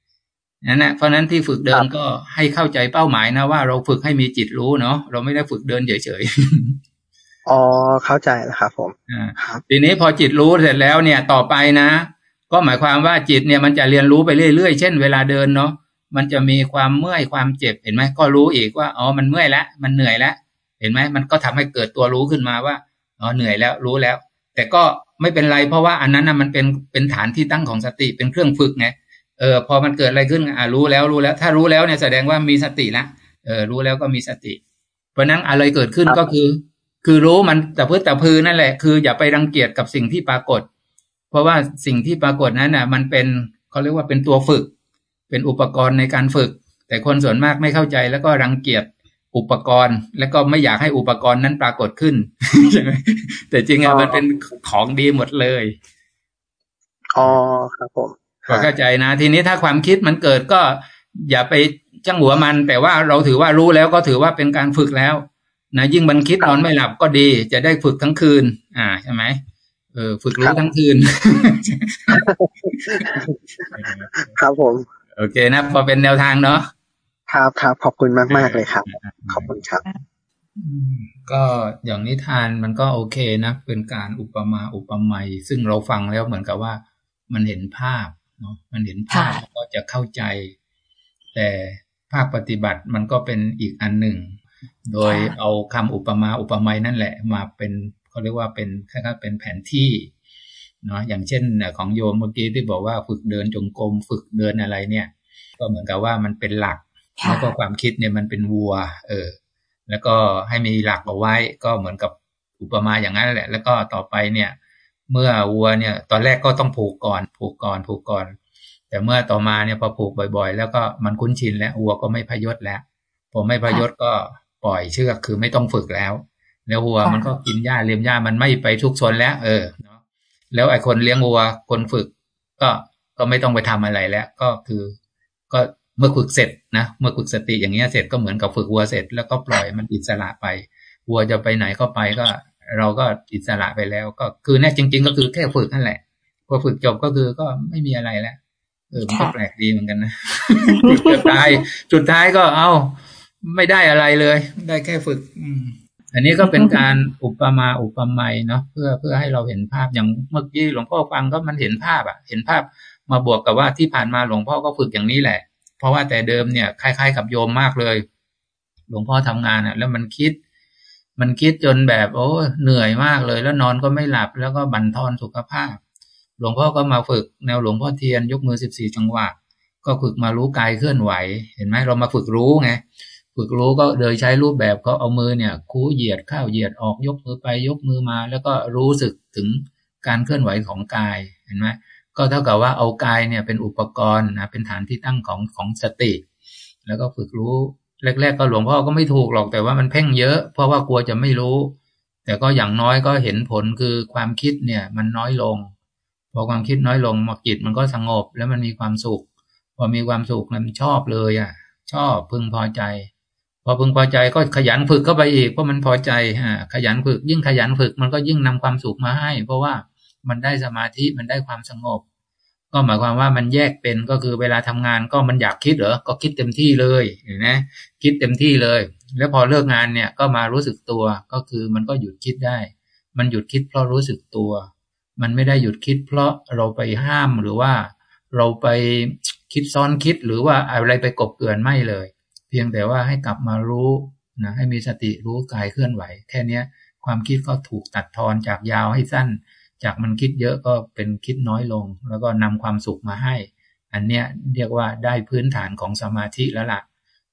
นั่นแหละเพราะนั้นที่ฝึกเดินก็ให้เข้าใจเป้าหมายนะว่าเราฝึกให้มีจิตรู้เนาะเราไม่ได้ฝึกเดินเฉยๆอ๋อเข้าใจแล้วครับผมอ่าทีนี้พอจิตรู้เสร็จแล้วเนี่ยต่อไปนะ ก็หมายความว่าจิตเนี่ยมันจะเรียนรู้ไปเรื่อยๆ เช่นเวลาเดินเนาะมันจะมีความเมื่อยความเจ็บเห็นไหมก็รู้อีกว่าอ๋อมันเมื่อยแล้วมันเหนื่อยแล้วเห็นไหมมันก็ทำให้เกิดตัวรู้ขึ้นมาว่าอ๋อเหนื่อยแล้วรู้แล้ว แต่ก็ไม่เป็นไรเพราะว่าอันนั้นนะมันเป็นเป็นฐานที่ตั้งของสติเป็นเครื่องฝึกไง เออพอมันเกิดอะไรขึ้นอ่ารู้แล้วรู้แล้ว ถ้ารู้แล้วเนี่ยแสดงว่ามีสติละเออรู้แล้วก็มีสติ เพราะนั้นอะไรเกิดขึ้นก็คือ คือรู้มันแต่พื้นแต่พือนั่นแหละ คืออย่าไปรังเกียจกับสิ่งที่ปรากฏ เพราะว่าสิ่งที่ปรากฏนั้นน่ะ มันเป็นเขาเรียกว่าเป็นตัวฝึก เป็นอุปกรณ์ในการฝึก แต่คนส่วนมากไม่เข้าใจแล้วก็รังเกียจอุปกรณ์ แล้วก็ไม่อยากให้อุปกรณ์นั้นปรากฏขึ้นใช่ไหมแต่จริงอะมันเป็นของดีหมดเลยอ๋อครับผม ก็เข้าใจนะ ทีนี้ถ้าความคิดมันเกิดก็อย่าไปจังหัวมัน แต่ว่าเราถือว่ารู้แล้วก็ถือว่าเป็นการฝึกแล้วนะยิ่งมันคิดนอนไม่หลับก็ดี จะได้ฝึกทั้งคืน อ่าใช่ไหมเออฝึกรู้ทั้งคืน ครับผม โอเคนะ พอเป็นแนวทางเนาะครับครับขอบคุณมากมากเลยครับ ขอบคุณครับ ก็อย่างนิทานมันก็โอเคนะ เป็นการอุปมาอุปไมยซึ่งเราฟังแล้วเหมือนกับว่ามันเห็นภาพ เนาะมันเห็นภาพก็จะเข้าใจ แต่ภาคปฏิบัติมันก็เป็นอีกอันหนึ่ง โดยเอาคำอุปมาอุปไมยนั่นแหละ มาเป็นเขาเรียกว่าเป็นคล้ายๆเป็นแผนที่เนาะอย่างเช่นของโยมเมื่อกี้ที่บอกว่าฝึกเดินจงกรมฝึกเดินอะไรเนี่ย ก็เหมือนกับว่ามันเป็นหลักแล้วก็ความคิดเนี่ยมันเป็นวัว เออ แล้วก็ให้มีหลักเอาไว้ก็เหมือนกับอุปมาอย่างนั้นแหละ แล้วก็ต่อไปเนี่ย เมื่อวัวเนี่ยตอนแรกก็ต้องผูกก่อน ผูกก่อนผูกก่อน แต่เมื่อต่อมาเนี่ยพอผูกบ่อยๆ แล้วก็มันคุ้นชินแล้ววัวก็ไม่พยศแล้วพอไม่พยศก็ปล่อยเชือกคือไม่ต้องฝึกแล้ว แล้ววัวมันก็กินหญ้าเลี้ยงหญ้ามันไม่ไปทุกชนแล้ว เออเนาะแล้วไอ้คนเลี้ยงวัวคนฝึก ก็ก็ไม่ต้องไปทำอะไรแล้ว ก็คือ ก็เมื่อฝึกเสร็จนะเมื่อฝึกสติอย่างเงี้ยเสร็จก็เหมือนกับฝึกวัวเสร็จแล้วก็ปล่อยมันอิสระไปวัวจะไปไหนก็ไปก็ เราก็อิสระไปแล้ว ก็คือแน่จริง ๆ ก็คือแค่ฝึกนั่นแหละพอฝึกจบก็คือก็ไม่มีอะไรแล้วเออมันก็แปลกดีเหมือนกันนะจุดท้ายจุดท้ายก็ เอาไม่ได้อะไรเลย ได้แค่ฝึก อืมอันนี้ก็เป็นการอุปมาอุปไมยเนาะเพื่อเพื่อให้เราเห็นภาพอย่างเมื่อกี้หลวงพ่อฟังก็มันเห็นภาพอะเห็นภาพมาบวกกับว่าที่ผ่านมาหลวงพ่อก็ฝึกอย่างนี้แหละ เพราะว่าแต่เดิมเนี่ยคล้าย ๆ กับโยมมากเลย หลวงพ่อทำงานอะแล้วมันคิด มันคิดจนแบบโอ้เหนื่อยมากเลย แล้วนอนก็ไม่หลับแล้วก็บั่นทอนสุขภาพ หลวงพ่อก็มาฝึกแนวหลวงพ่อเทียนยกมือสิบสี่จังหวะ ก็ฝึกมารู้กายเคลื่อนไหว เห็นไหมเรามาฝึกรู้ไงฝึกรู้ก็โดยใช้รูปแบบเขาเอามือเนี่ย คูเหยียดเข้าเหยียดออกยกมือไปยกมือมา แล้วก็รู้สึกถึงการเคลื่อนไหวของกายเห็นไหมก็เท่ากับว่าเอากายเนี่ยเป็นอุปกรณ์นะเป็นฐานที่ตั้งของของสติ แล้วก็ฝึกรู้ แรก ๆ ก็หลวงพ่อก็ไม่ถูกหรอกแต่ว่ามันเพ่งเยอะ เพราะว่ากลัวจะไม่รู้ แต่ก็อย่างน้อยก็เห็นผลคือความคิดเนี่ย มันน้อยลง พอความคิดน้อยลงมจิตมันก็สงบแล้วมันมีความสุข พอมีความสุขมันชอบเลยอะ ชอบพึงพอใจ พอพึงพอใจก็ขยันฝึกเข้าไปอีกเพราะมันพอใจฮะขยันฝึกยิ่งขยันฝึกมันก็ยิ่งนำความสุขมาให้ เพราะว่ามันได้สมาธิมันได้ความสงบ ก็หมายความว่ามันแยกเป็นก็คือเวลาทำงานก็มันอยากคิดเหรอ ก็คิดเต็มที่เลยเห็นไหมคิดเต็มที่เลย แล้วพอเลิกงานเนี่ยก็มารู้สึกตัวก็คือมันก็หยุดคิดได้ มันหยุดคิดเพราะรู้สึกตัว มันไม่ได้หยุดคิด เพราะเราไปห้ามหรือว่า เราไปคิดซ้อนคิดหรือว่าอะไรไปกบเกลื่อนไม่เลย เพียงแต่ว่าให้กลับมารู้นะให้มีสติรู้กายเคลื่อนไหว แค่เนี้ยความคิดก็ถูกตัดทอนจากยาวให้สั้น จากมันคิดเยอะก็เป็นคิดน้อยลง แล้วก็นำความสุขมาให้ อันเนี้ยเรียกว่าได้พื้นฐานของสมาธิแล้วละ่ะ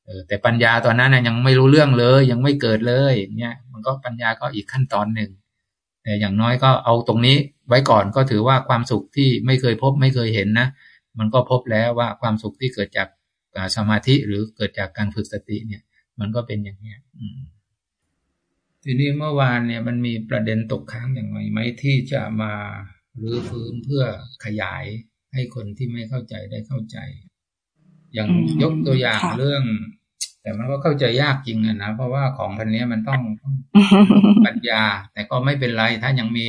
เออแต่ปัญญาตอนนั้นยังไม่รู้เรื่องเลย ยังไม่เกิดเลยเนี่ยมันก็ปัญญาก็อีกขั้นตอนหนึ่งแต่อย่างน้อยก็เอาตรงนี้ไว้ก่อนก็ถือว่าความสุขที่ไม่เคยพบไม่เคยเห็นนะ มันก็พบแล้วว่าความสุขที่เกิดจากสมาธิหรือเกิดจากการฝึกสติเนี่ย มันก็เป็นอย่างเนี้ย อืม ทีนี้เมื่อวานเนี่ยมันมีประเด็นตกค้างอย่างไรไหมที่จะมารื้อฟื้นเพื่อขยายให้คนที่ไม่เข้าใจได้เข้าใจ อย่างยกตัวอย่างเรื่อง แต่มันก็เข้าใจยากจริงนะเพราะว่าของพันนี้มันต้องปัญญา แต่ก็ไม่เป็นไรถ้ายังมี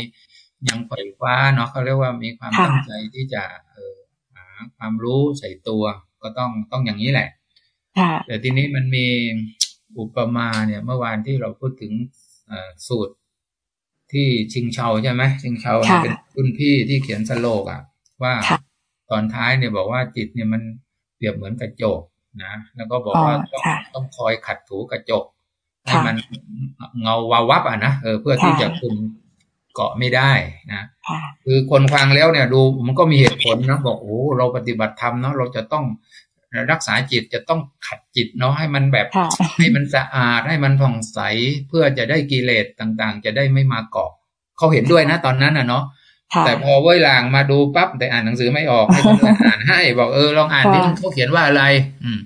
ยังไฟฟ้าเนาะเขาเรียกว่ามีความตั้งใจที่จะเออหาความรู้ใส่ตัว ก็ต้องต้องอย่างนี้แหละแต่ทีนี้มันมี อุปมาเนี่ยเมื่อวานที่เราพูดถึงสูตรที่ชิงเชาใช่ไหมชิงเชาเป็นคุณพี่ที่เขียนสโลกอะ ว่าตอนท้ายเนี่ยบอกว่าจิตเนี่ยมันเปรียบเหมือนกระจกนะแล้วก็บอกว่าต้องต้องคอยขัดถูกระจกให้มันเงาวาวับอะนะเออเพื่อที่จะคุมเกาะไม่ได้นะคือคนฟังแล้วเนี่ยดูมันก็มีเหตุผลนะบอกโอ้เราปฏิบัติธรรมเนาะเราจะต้อง รักษาจิตจะต้องขัดจิตเนาะให้มันแบบให้มันสะอาดให้มันผ่องใสเพื่อจะได้กิเลสต่างๆ จะได้ไม่มาเกาะเขาเห็นด้วยนะตอนนั้นอะเนาะแต่พอเว้ยลางมาดูปั๊บแต่อ่านหนังสือไม่ออกให้คนอื่นอ่านให้ บอกเออลองอ่านดิเขาเขียนว่าอะไร อืม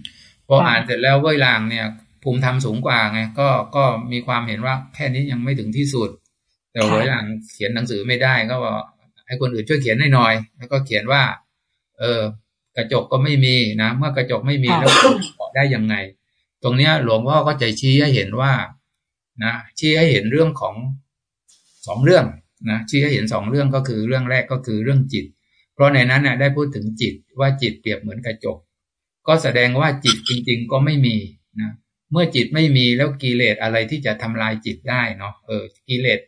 พออ่านเสร็จแล้วเว้ยลางเนี่ย ภูมิธรรมสูงกว่าไงก็ก็มีความเห็นว่าแค่นี้ยังไม่ถึงที่สุด แต่เว้ยลางเขียนหนังสือไม่ได้ก็บอกให้คนอื่นช่วยเขียนให้หน่อย แล้วก็เขียนว่า เออ กระจกก็ไม่มีนะเมื่อกระจกไม่มีแล้วเกาะได้ยังไง ตรงเนี้ยหลวงพ่อก็ใจชี้ให้เห็นว่านะชี้ให้เห็นเรื่องของสองเรื่องนะชี้ให้เห็นสองเรื่องก็คือเรื่องแรกก็คือเรื่องจิต เพราะในนั้นนะได้พูดถึงจิตว่าจิตเปรียบเหมือนกระจก ก็แสดงว่าจิตจริง ๆ ก็ไม่มีนะเมื่อจิตไม่มีแล้วกิเลสอะไรที่จะทำลายจิตได้เนาะเออกิเลส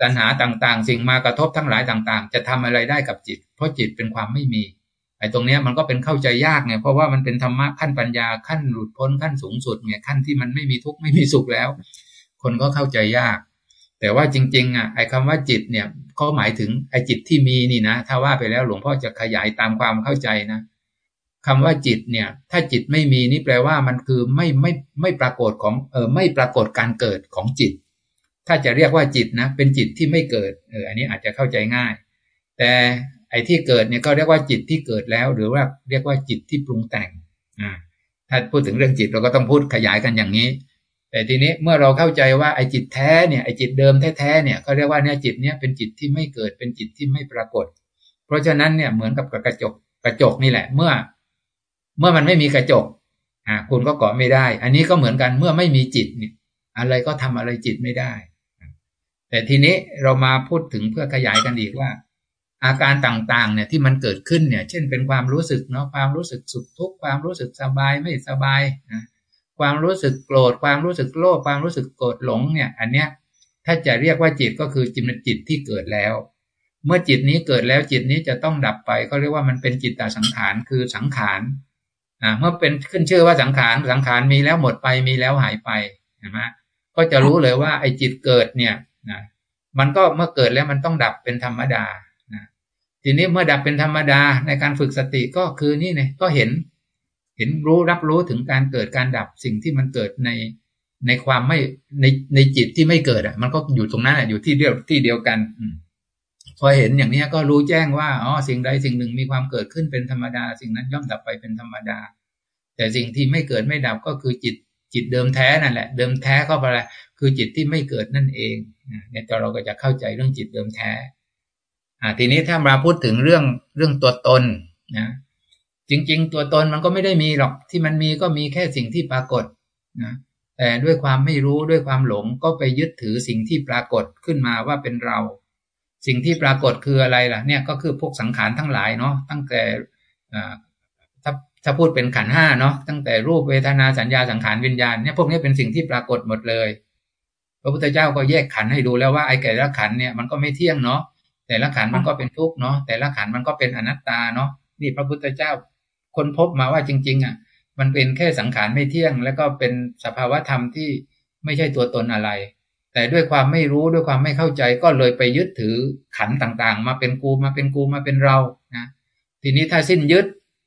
ตัณหาต่างๆ สิ่งมากระทบทั้งหลายต่าง ๆ จะทำอะไรได้กับจิต เพราะจิตเป็นความไม่มี ไอ้ตรงเนี้ยมันก็เป็นเข้าใจยากไงเพราะว่ามันเป็นธรรมะขั้นปัญญาขั้นหลุดพ้นขั้นสูงสุดไงขั้นที่มันไม่มีทุกข์ไม่มีสุขแล้ว คนก็เข้าใจยาก แต่ว่าจริงๆอะไอ้คาว่าจิตเนี่ยเขาหมายถึงไอ้จิตที่มีนี่นะ ถ้าว่าไปแล้วหลวงพ่อจะขยายตามความเข้าใจนะคำว่าจิตเนี่ย ถ้าจิตไม่มีนี่แปลว่ามันคือไม่ไม่ไม่ปรากฏของเออไม่ปรากฏการเกิดของจิต ถ้าจะเรียกว่าจิตนะ เป็นจิตที่ไม่เกิดเอออันนี้อาจจะเข้าใจง่าย แต่ ไอ้ที่เกิดเนี่ยก็เรียกว่าจิตที่เกิดแล้ว หรือว่าเรียกว่าจิตที่ปรุงแต่งอ่าถ้าพูดถึงเรื่องจิตเราก็ต้องพูดขยายกันอย่างนี้ แต่ทีนี้เมื่อเราเข้าใจว่าไอ้จิตแท้เนี่ยไอ้จิตเดิมแท้ๆเนี่ยเขาเรียกว่าเนี่ยจิตเนี่ยเป็นจิตที่ไม่เกิดเป็นจิตที่ไม่ปรากฏ เพราะฉะนั้นเนี่ยเหมือนกับกระจกกระจกนี่แหละ เมื่อ เมื่อมันไม่มีกระจกอ่าคุณก็เกาะไม่ได้ อันนี้ก็เหมือนกันเมื่อไม่มีจิตเนี่ย อะไรก็ทำอะไรจิตไม่ได้ แต่ทีนี้เรามาพูดถึงเพื่อขยายกันอีกว่า อาการต่างๆเนี่ยที่มันเกิดขึ้นเนี่ย เช่นเป็นความรู้สึกเนาะความรู้สึกสุขทุกข์ความรู้สึกสบายไม่สบายนะความรู้สึกโกรธความรู้สึกโลภความรู้สึกโกรธหลงเนี่ย อันเนี้ยถ้าจะเรียกว่าจิตก็คือจิตจิตที่เกิดแล้ว เมื่อจิตนี้เกิดแล้วจิตนี้จะต้องดับไปเขาเรียกว่ามันเป็นจิตตสังขารคือสังขารอ่าเมื่อเป็นขึ้นชื่อว่าสังขารสังขารมีแล้วหมดไปมีแล้วหายไปเห็นไหมก็จะรู้เลยว่าไอ้จิตเกิดเนี่ยนะมันก็เมื่อเกิดแล้วมันต้องดับเป็นธรรมดา ทีนี้เมื่อดับเป็นธรรมดาในการฝึกสติก็คือนี่เนี่ยก็เห็น เห็นรู้รับรู้ถึงการเกิดการดับสิ่งที่มันเกิดในในความไม่ในในจิตที่ไม่เกิดอะ มันก็อยู่ตรงนั้นอยู่ที่เดียวที่เดียวกันพอเห็นอย่างนี้ก็รู้แจ้งว่าอ๋อสิ่งใดสิ่งหนึ่งมีความเกิดขึ้นเป็นธรรมดา สิ่งนั้นย่อมดับไปเป็นธรรมดา แต่สิ่งที่ไม่เกิดไม่ดับก็คือจิตจิตเดิมแท้นั่นแหละ เดิมแท้เข้าไปอะไรคือจิตที่ไม่เกิดนั่นเองเนี่ยเราก็จะเข้าใจเรื่องจิตเดิมแท้ ทีนี้ถ้ามาพูดถึงเรื่องเรื่องตัวตนนะจริง ๆ ตัวตนมันก็ไม่ได้มีหรอกที่มันมีก็มีแค่สิ่งที่ปรากฏนะแต่ด้วยความไม่รู้ด้วยความหลงก็ไปยึดถือสิ่งที่ปรากฏขึ้นมาว่าเป็นเรา สิ่งที่ปรากฏคืออะไรล่ะ เนี่ยก็คือพวกสังขารทั้งหลายเนาะตั้งแต่ถ้าถ้าพูดเป็นขันห้าเนาะตั้งแต่รูปเวทนาสัญญาสังขารวิญญาณเนี่ยพวกนี้เป็นสิ่งที่ปรากฏหมดเลย พระพุทธเจ้าก็แยกขันให้ดูแล้วว่าไอ้แก่ละขันเนี่ยมันก็ไม่เที่ยงเนาะ แต่ละขันมันก็เป็นทุกข์เนาะแต่ละขันมันก็เป็นอนัตตาเนาะนี่พระพุทธเจ้าคนพบมาว่าจริง ๆ อะ มันเป็นแค่สังขารไม่เที่ยง แล้วก็เป็นสภาวะธรรมที่ไม่ใช่ตัวตนอะไร แต่ด้วยความไม่รู้ด้วยความไม่เข้าใจก็เลยไปยึดถือขันต่างๆ มาเป็นกูมาเป็นกูมาเป็นเรานะทีนี้ถ้าสิ้นยึด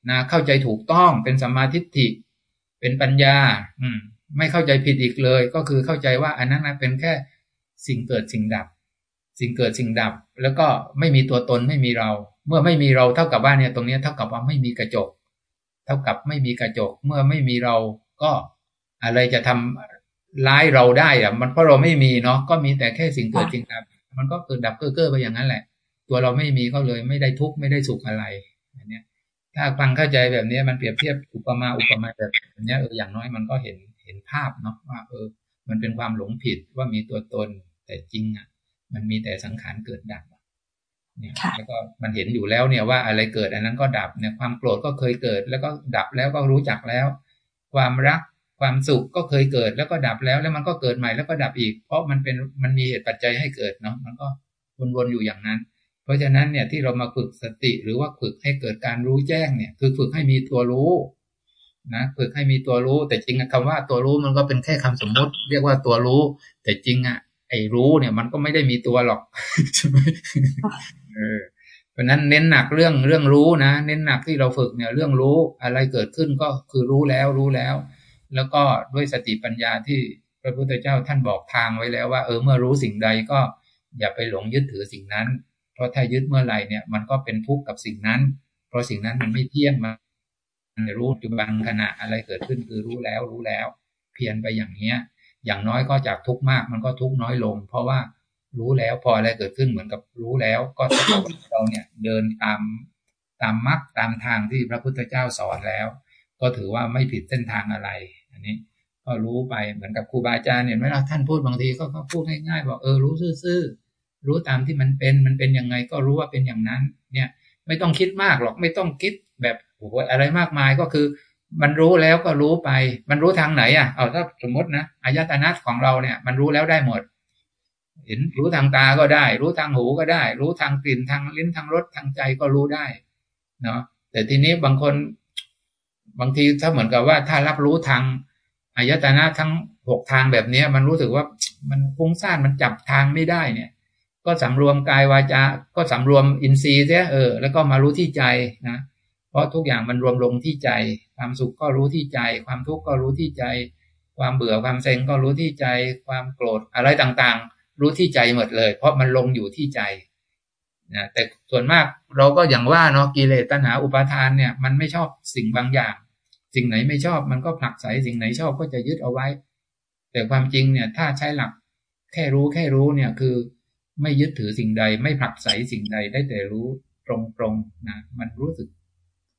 นะเข้าใจถูกต้องเป็นสมาธิฐิ เป็นปัญญา อืม ไม่เข้าใจผิดอีกเลย ก็คือเข้าใจว่าอันนั้นเป็นแค่สิ่งเกิดสิ่งดับ สิ่งเกิดสิ่งดับ แล้วก็ไม่มีตัวตนไม่มีเรา เมื่อไม่มีเราเท่ากับว่าเนี่ยตรงนี้เท่ากับว่าไม่มีกระจก เท่ากับไม่มีกระจก เมื่อไม่มีเราก็อะไรจะทำร้ายเราได้อะมันเพราะเราไม่มีเนาะก็มีแต่แค่สิ่งเกิดสิ่งดับ มันก็เกิดดับเก้อเก้อไปอย่างนั้นแหละ ตัวเราไม่มีก็เลยไม่ได้ทุกข์ไม่ได้สุขอะไรอันนี้ถ้าฟังเข้าใจแบบนี้มันเปรียบเทียบอุปมาอุปไมยแบบนี้เอออย่างน้อยมันก็เห็นเห็นภาพเนาะว่าเออ มันเป็นความหลงผิดว่ามีตัวตนแต่จริงอะ มันมีแต่สังขารเกิดดับเนี่ยแล้วก็มันเห็นอยู่แล้วเนี่ยว่าอะไรเกิดอันนั้นก็ดับเนี่ยความโกรธก็เคยเกิด แล้วก็ดับแล้วก็รู้จักแล้ว ความรักความสุขก็เคยเกิดแล้วก็ดับแล้ว แล้วมันก็เกิดใหม่แล้วก็ดับอีก เพราะมันเป็นมันมีเหตุปัจจัยให้เกิดเนาะมันก็วนๆอยู่อย่างนั้น เพราะฉะนั้นเนี่ยที่เรามาฝึกสติหรือว่าฝึกให้เกิดการรู้แจ้งเนี่ย คือฝึกให้มีตัวรู้นะฝึกให้มีตัวรู้ แต่จริงคำว่าตัวรู้มันก็เป็นแค่คำสมมติ เรียกว่าตัวรู้ แต่จริงอะ ไอ้รู้เนี่ยมันก็ไม่ได้มีตัวหรอกใช่ไหมเออเพราะนั้นเน้นหนักเรื่องเรื่องรู้นะ เน้นหนักที่เราฝึกเนี่ยเรื่องรู้อะไรเกิดขึ้นก็คือรู้แล้วรู้แล้ว แล้วก็ด้วยสติปัญญาที่พระพุทธเจ้าท่านบอกทางไว้แล้วว่าเออเมื่อรู้สิ่งใดก็อย่าไปหลงยึดถือสิ่งนั้น เพราะถ้ายึดเมื่อไหร่เนี่ยมันก็เป็นทุกข์กับสิ่งนั้น เพราะสิ่งนั้นมันไม่เที่ยงมันรู้ปัจจุบันขณะอะไรเกิดขึ้นคือรู้แล้วรู้แล้ว เพียรไปอย่างเนี้ย อย่างน้อยก็จากทุกข์มากมันก็ทุกข์น้อยลง เพราะว่ารู้แล้วพออะไรเกิดขึ้นเหมือนกับรู้แล้ว ก็เราเนี่ยเดินตามตามมรรคตามทางที่พระพุทธเจ้าสอนแล้ว ก็ถือว่าไม่ผิดเส้นทางอะไร อันนี้ก็รู้ไปเหมือนกับครูบาอาจารย์เห็นไหมล่ะท่านพูดบางทีก็ก็พูดง่ายๆบอกเออรู้ซื่อๆรู้ตามที่มันเป็นมันเป็นยังไงก็รู้ว่าเป็นอย่างนั้น เนี่ย ไม่ต้องคิดมากหรอกไม่ต้องคิดแบบโอ้โหอะไรมากมายก็คือ มันรู้แล้วก็รู้ไป มันรู้ทางไหนอะ เอาถ้าสมมตินะอายตนะของเราเนี่ย มันรู้แล้วได้หมด เห็นรู้ทางตาก็ได้ รู้ทางหูก็ได้ รู้ทางกลิ่นทางลิ้นทางรสทางใจก็รู้ได้เนาะแต่ทีนี้บางคนบางทีถ้าเหมือนกับว่าถ้ารับรู้ทางอายตนะทั้งหกทางแบบนี้มันรู้สึกว่ามันฟุ้งซ่านมันจับทางไม่ได้เนี่ย ก็สำรวมกายวาจาก็สำรวมอินทรีย์เสียเออแล้วก็มารู้ที่ใจนะเพราะทุกอย่างมันรวมลงที่ใจ ความสุขก็รู้ที่ใจ ความทุกข์ก็รู้ที่ใจ ความเบื่อความเซ็งก็รู้ที่ใจ ความโกรธอะไรต่างๆ รู้ที่ใจหมดเลย เพราะมันลงอยู่ที่ใจนะแต่ส่วนมากเราก็อย่างว่าเนาะกิเลสตัณหาอุปาทานเนี่ยมันไม่ชอบสิ่งบางอย่าง สิ่งไหนไม่ชอบมันก็ผลักไสสิ่งไหนชอบก็จะยึดเอาไว้ แต่ความจริงเนี่ยถ้าใช้หลักแค่รู้แค่รู้เนี่ยคือไม่ยึดถือสิ่งใด ไม่ผลักไสสิ่งใดได้แต่รู้ตรงๆนะมันรู้สึก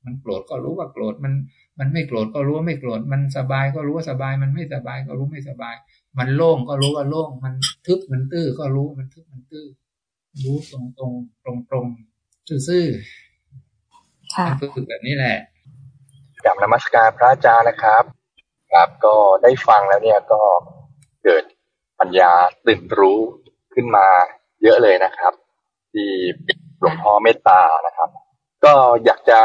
มันโกรธก็รู้ว่าโกรธมัน มันไม่โกรธก็รู้ว่าไม่โกรธมันสบายก็รู้ว่าสบาย มันไม่สบายก็รู้ไม่สบาย มันโล่งก็รู้ว่าโล่ง มันทึบมันตื้อก็รู้มันทึบมันตื้อรู้ตรงตรงตรงตรงซื่อค่ะฝึกแบบนี้แหละกลับนมัสการพระอาจารย์นะครับ ครับก็ได้ฟังแล้วเนี่ยก็เกิดปัญญาตื่นรู้ขึ้นมาเยอะเลยนะครับ ที่หลวงพ่อเมตตานะครับ ก็อยากจะ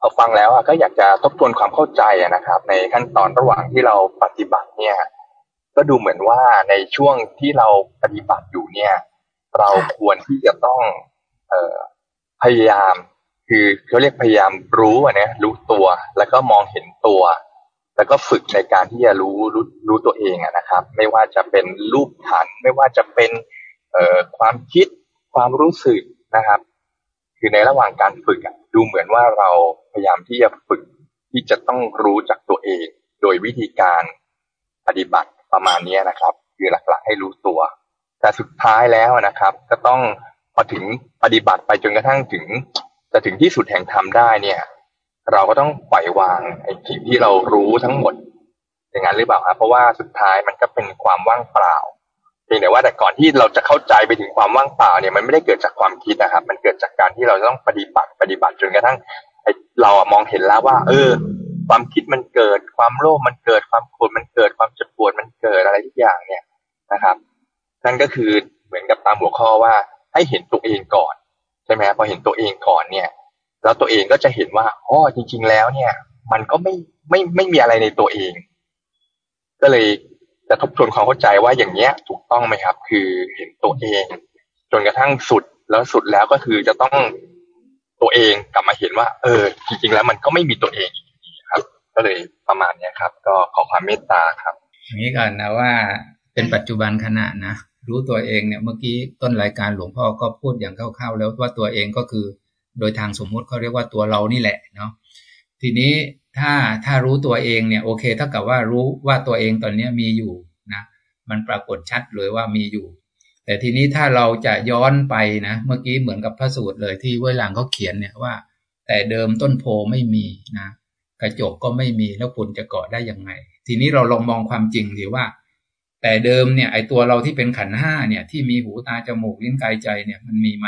พอฟังแล้วก็อยากจะทบทวนความเข้าใจนะครับ ในขั้นตอนระหว่างที่เราปฏิบัติเนี่ย ก็ดูเหมือนว่าในช่วงที่เราปฏิบัติอยู่เนี่ย เราควรที่จะต้องเออพยายาม คือเขาเรียกพยายามรู้อะรู้ตัว แล้วก็มองเห็นตัว แล้วก็ฝึกในการที่จะรู้รู้รู้ตัวเองอะนะครับ ไม่ว่าจะเป็นรูปขันไม่ว่าจะเป็นเอ่อความคิดความรู้สึกนะครับ คือในระหว่างการฝึกดูเหมือนว่าเราพยายามที่จะฝึกที่จะต้องรู้จักตัวเอง โดยวิธีการปฏิบัติประมาณนี้นะครับ คือหลักๆให้รู้ตัว แต่สุดท้ายแล้วนะครับ ก็ต้องพอถึงปฏิบัติไปจนกระทั่งถึงจะถึงที่สุดแห่งธรรมได้เนี่ย เราก็ต้องปล่อยวางไอ้สิ่งที่เรารู้ทั้งหมดอย่างนั้นหรือเปล่าครับเพราะว่าสุดท้ายมันก็เป็นความว่างเปล่า เพียงแต่ว่าแต่ก่อนที่เราจะเข้าใจไปถึงความว่างเปล่าเนี่ยมันไม่ได้เกิดจากความคิดนะครับ มันเกิดจากการที่เราต้องปฏิบัติปฏิบัติจนกระทั่งเราอะมองเห็นแล้วว่า เออ ความคิดมันเกิด ความโลภมันเกิด ความโกรธมันเกิด ความเจ็บปวดมันเกิดอะไรทุกอย่างเนี่ยนะครับ นั่นก็คือเหมือนกับตามหัวข้อว่าให้เห็นตัวเองก่อนใช่ไหมพอเห็นตัวเองก่อนเนี่ย แล้วตัวเองก็จะเห็นว่าอ๋อจริง ๆ แล้วเนี่ย มันก็ไม่ไม่ไม่มีอะไรในตัวเอง ก็เลย จะทบทวนความเข้าใจว่าอย่างเนี้ยถูกต้องไหมครับ คือเห็นตัวเอง จนกระทั่งสุดแล้วสุดแล้วก็คือจะต้องตัวเองกลับมาเห็นว่า เออ จริง ๆ แล้วมันก็ไม่มีตัวเองครับ ก็เลยประมาณนี้ครับ ก็ขอความเมตตาครับอย่างนี้ก่อนนะว่าเป็นปัจจุบันขณะนะรู้ตัวเองเนี่ยเมื่อกี้ต้นรายการหลวงพ่อก็พูดอย่างคร่าวๆแล้วว่าตัวเองก็คือ โดยทางสมมุติเขาเรียกว่าตัวเรานี่แหละเนาะทีนี้ ถ้าถ้ารู้ตัวเองเนี่ยโอเคเท่ากับว่ารู้ว่าตัวเองตอนนี้มีอยู่นะมันปรากฏชัดเลยว่ามีอยู่ แต่ทีนี้ถ้าเราจะย้อนไปนะเมื่อกี้เหมือนกับพระสูตรเลยที่เวลางเขาเขียนเนี่ยว่า แต่เดิมต้นโพไม่มีนะกระจกก็ไม่มีแล้วฝุ่นจะเกาะได้ยังไง ทีนี้เราลองมองความจริงดีว่า แต่เดิมเนี่ยไอตัวเราที่เป็นขันห้าเนี่ย ที่มีหูตาจมูกลิ้นกายใจเนี่ยมันมีไหม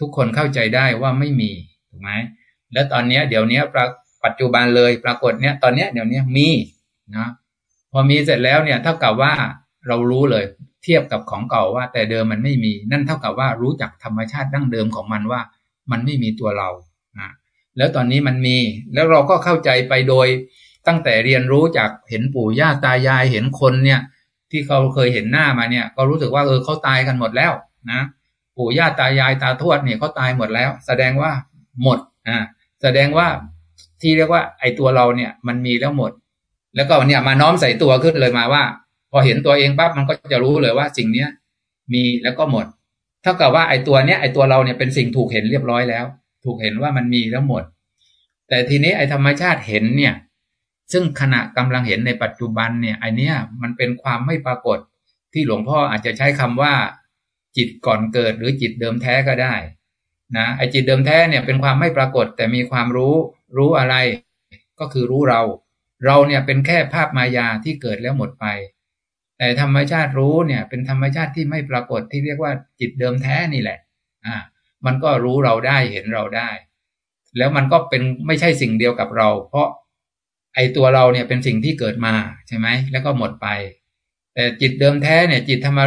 ทุกคนเข้าใจได้ว่าไม่มีถูกไหมแล้วตอนนี้เดี๋ยวนี้ ปัจจุบันเลยปรากฏเนี่ยตอนนี้เดี๋ยวนี้มีนะพอมีเสร็จแล้วเนี่ยเท่ากับว่าเรารู้เลย เทียบกับของเก่าว่า แต่เดิมมันไม่มีนั่นเท่ากับว่ารู้จักธรรมชาติดั้งเดิมของมันว่า มันไม่มีตัวเรานะแล้วตอนนี้มันมีแล้วเราก็เข้าใจไปโดยตั้งแต่เรียนรู้จากเห็นปู่ย่าตายายเห็นคนเนี่ย ที่เขาเคยเห็นหน้ามาเนี่ย ก็รู้สึกว่าเออเขาตายกันหมดแล้วนะปู่ย่าตายายตาทวดเนี่ยเขาตายหมดแล้ว แสดงว่าหมดอ่าแสดงว่า ที่เรียกว่าไอ้ตัวเราเนี่ยมันมีแล้วหมด แล้วก็เนี่ยมาน้อมใส่ตัวขึ้นเลยมาว่า พอเห็นตัวเองปั๊บมันก็จะรู้เลยว่าสิ่งเนี้ยมีแล้วก็หมด เท่ากับว่าไอ้ตัวเนี้ยไอ้ตัวเราเนี่ยเป็นสิ่งถูกเห็นเรียบร้อยแล้ว ถูกเห็นว่ามันมีแล้วหมด แต่ทีนี้ไอ้ธรรมชาติเห็นเนี่ย ซึ่งขณะกำลังเห็นในปัจจุบันเนี่ยไอเนี้ยมันเป็นความไม่ปรากฏที่หลวงพ่ออาจจะใช้คำว่าจิตก่อนเกิดหรือจิตเดิมแท้ก็ได้นะไอจิตเดิมแท้เนี่ยเป็นความไม่ปรากฏแต่มีความรู้ รู้อะไร ก็คือรู้เรา เราเนี่ยเป็นแค่ภาพมายาที่เกิดแล้วหมดไป แต่ธรรมชาติรู้เนี่ย เป็นธรรมชาติที่ไม่ปรากฏที่เรียกว่าจิตเดิมแท้นี่แหละ อ่า มันก็รู้เราได้เห็นเราได้ แล้วมันก็เป็นไม่ใช่สิ่งเดียวกับเรา เพราะไอตัวเราเนี่ยเป็นสิ่งที่เกิดมาใช่ไหมแล้วก็หมดไป แต่จิตเดิมแท้เนี่ย จิตธรรม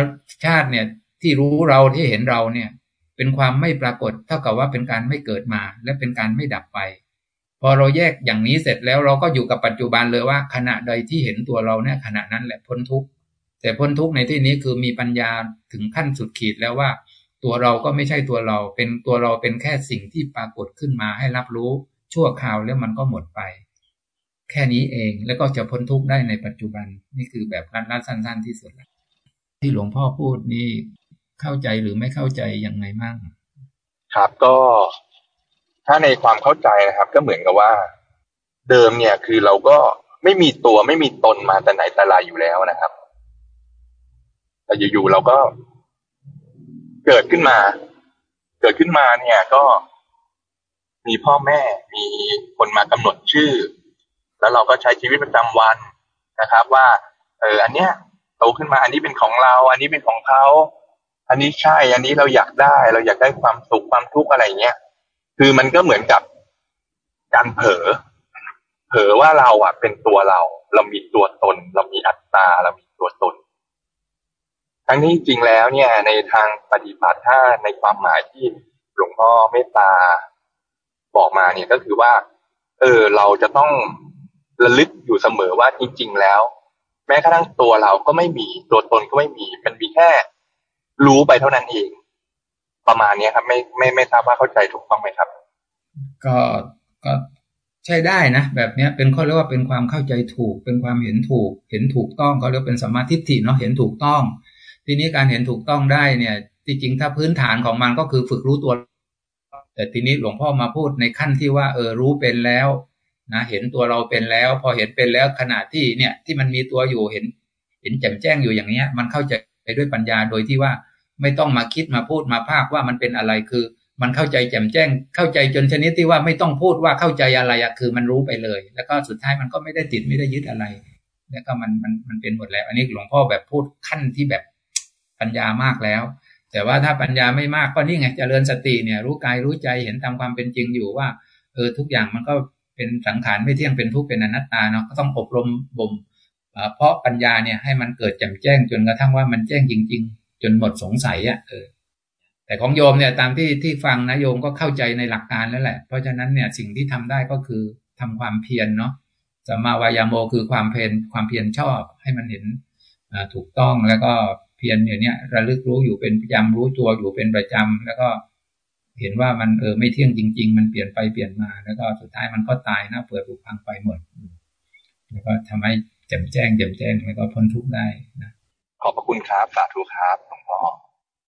ชาติเนี่ย ที่รู้เราที่เห็นเราเนี่ย เป็นความไม่ปรากฏเท่ากับว่าเป็นการไม่เกิดมา และเป็นการไม่ดับไป พอเราแยกอย่างนี้เสร็จแล้วเราก็อยู่กับปัจจุบันเลยว่า ขณะใดที่เห็นตัวเราเนี่ยขณะนั้นแหละพ้นทุกข์แต่พ้นทุกข์ในที่นี้คือมีปัญญาถึงขั้นสุดขีดแล้วว่า ตัวเราก็ไม่ใช่ตัวเรา เป็นตัวเราเป็นแค่สิ่งที่ปรากฏขึ้นมาให้รับรู้ ชั่วคราวแล้วมันก็หมดไป แค่นี้เองแล้วก็จะพ้นทุกข์ได้ในปัจจุบันนี่คือแบบรัดๆสั้น ๆ ที่สุดที่หลวงพ่อพูดนี่เข้าใจหรือไม่เข้าใจยังไงมั่งครับก็ ถ้าในความเข้าใจนะครับ ก็เหมือนกับว่า เดิมเนี่ยคือเราก็ไม่มีตัวไม่มีตนมาแต่ไหนแต่ไรอยู่แล้วนะครับแต่อยู่ๆเราก็เกิดขึ้นมา เกิดขึ้นมาเนี่ยก็มีพ่อแม่ มีคนมากำหนดชื่อ แล้วเราก็ใช้ชีวิตประจำวันนะครับ ว่า เออ อันเนี้ยโตขึ้นมา อันนี้เป็นของเรา อันนี้เป็นของเขา อันนี้ใช่ อันนี้เราอยากได้ เราอยากได้ความสุขความทุกข์อะไรเงี้ย คือมันก็เหมือนกับการเผลอเผลอว่าเราอะเป็นตัวเรา เรามีตัวตน เรามีอัตตาเรามีตัวตน ทั้งนี้จริงแล้วเนี่ย ในทางปฏิบัติถ้าในความหมายที่หลวงพ่อเมตตาบอกมาเนี่ยก็คือว่า เออ เราจะต้องระลึกอยู่เสมอว่าจริงๆแล้ว แม้กระทั่งตัวเราก็ไม่มีตัวตนก็ไม่มี มันมีแค่รู้ไปเท่านั้นเอง ประมาณนี้ครับ ไม่ไม่ไม่ทราบว่าเข้าใจถูกต้องไหมครับ ก็ก็ใช่ได้นะ แบบเนี้ยเป็นข้อเรียกว่าเป็นความเข้าใจถูก เป็นความเห็นถูก เห็นถูกต้องเขาเรียกเป็นสมาธิิเนาะเห็นถูกต้อง ทีนี้การเห็นถูกต้องได้เนี่ยจริงๆถ้าพื้นฐานของมันก็คือฝึกรู้ตัว แต่ทีนี้หลวงพ่อมาพูดในขั้นที่ว่าเออรู้เป็นแล้วนะเห็นตัวเราเป็นแล้ว พอเห็นเป็นแล้วขณะที่เนี่ยที่มันมีตัวอยู่เห็น เห็นแจ่มแจ้งอยู่อย่างเนี้ย มันเข้าใจไปด้วยปัญญาโดยที่ว่า ไม่ต้องมาคิดมาพูดมาภาคว่ามันเป็นอะไรคือ มันเข้าใจแจ่มแจ้ง เข้าใจจนชนิดที่ว่าไม่ต้องพูดว่าเข้าใจอะไรอะคือมันรู้ไปเลย แล้วก็สุดท้ายมันก็ไม่ได้ติดไม่ได้ยึดอะไร แล้วก็มันมันมันเป็นหมดแล้ว อันนี้หลวงพ่อแบบพูดขั้นที่แบบปัญญามากแล้ว แต่ว่าถ้าปัญญาไม่มากก็นี่ไงจเจริญสติเนี่ย รู้กายรู้ใจเห็นตามความเป็นจริงอยู่ว่าเออทุกอย่างมันก็เป็นสังขารไม่เที่ยงเป็นทุกข์เป็นอนัตตาเนาะก็ต้องอบรมบ่มเพราะปัญญาเนี่ยให้มันเกิดแจ่มแจ้งจนกระทั่งว่ามันแจ้งจริง ๆ จนหมดสงสัยอะเออแต่ของโยมเนี่ยตามที่ที่ฟังนะโยมก็เข้าใจในหลักการแล้วแหละ เพราะฉะนั้นเนี่ยสิ่งที่ทำได้ก็คือทำความเพียรเนาะสัมมาวายาโมคือความเพียรความเพียรชอบให้มันเห็นถูกต้องแล้วก็เพียรอย่างเนี้ยระลึกรู้อยู่เป็นประจำรู้ตัวอยู่เป็นประจำแล้วก็เห็นว่ามันเออไม่เที่ยงจริง ๆ มันเปลี่ยนไปเปลี่ยนมา แล้วก็สุดท้ายมันก็ตายนะเปิดปุพังไปหมด แล้วก็ทำให้แจ่มแจ้งแจ่มแจ้งแล้วก็พ้นทุกข์ได้นะ ขอบพระคุณครับ สาธุครับหลวงพ่อ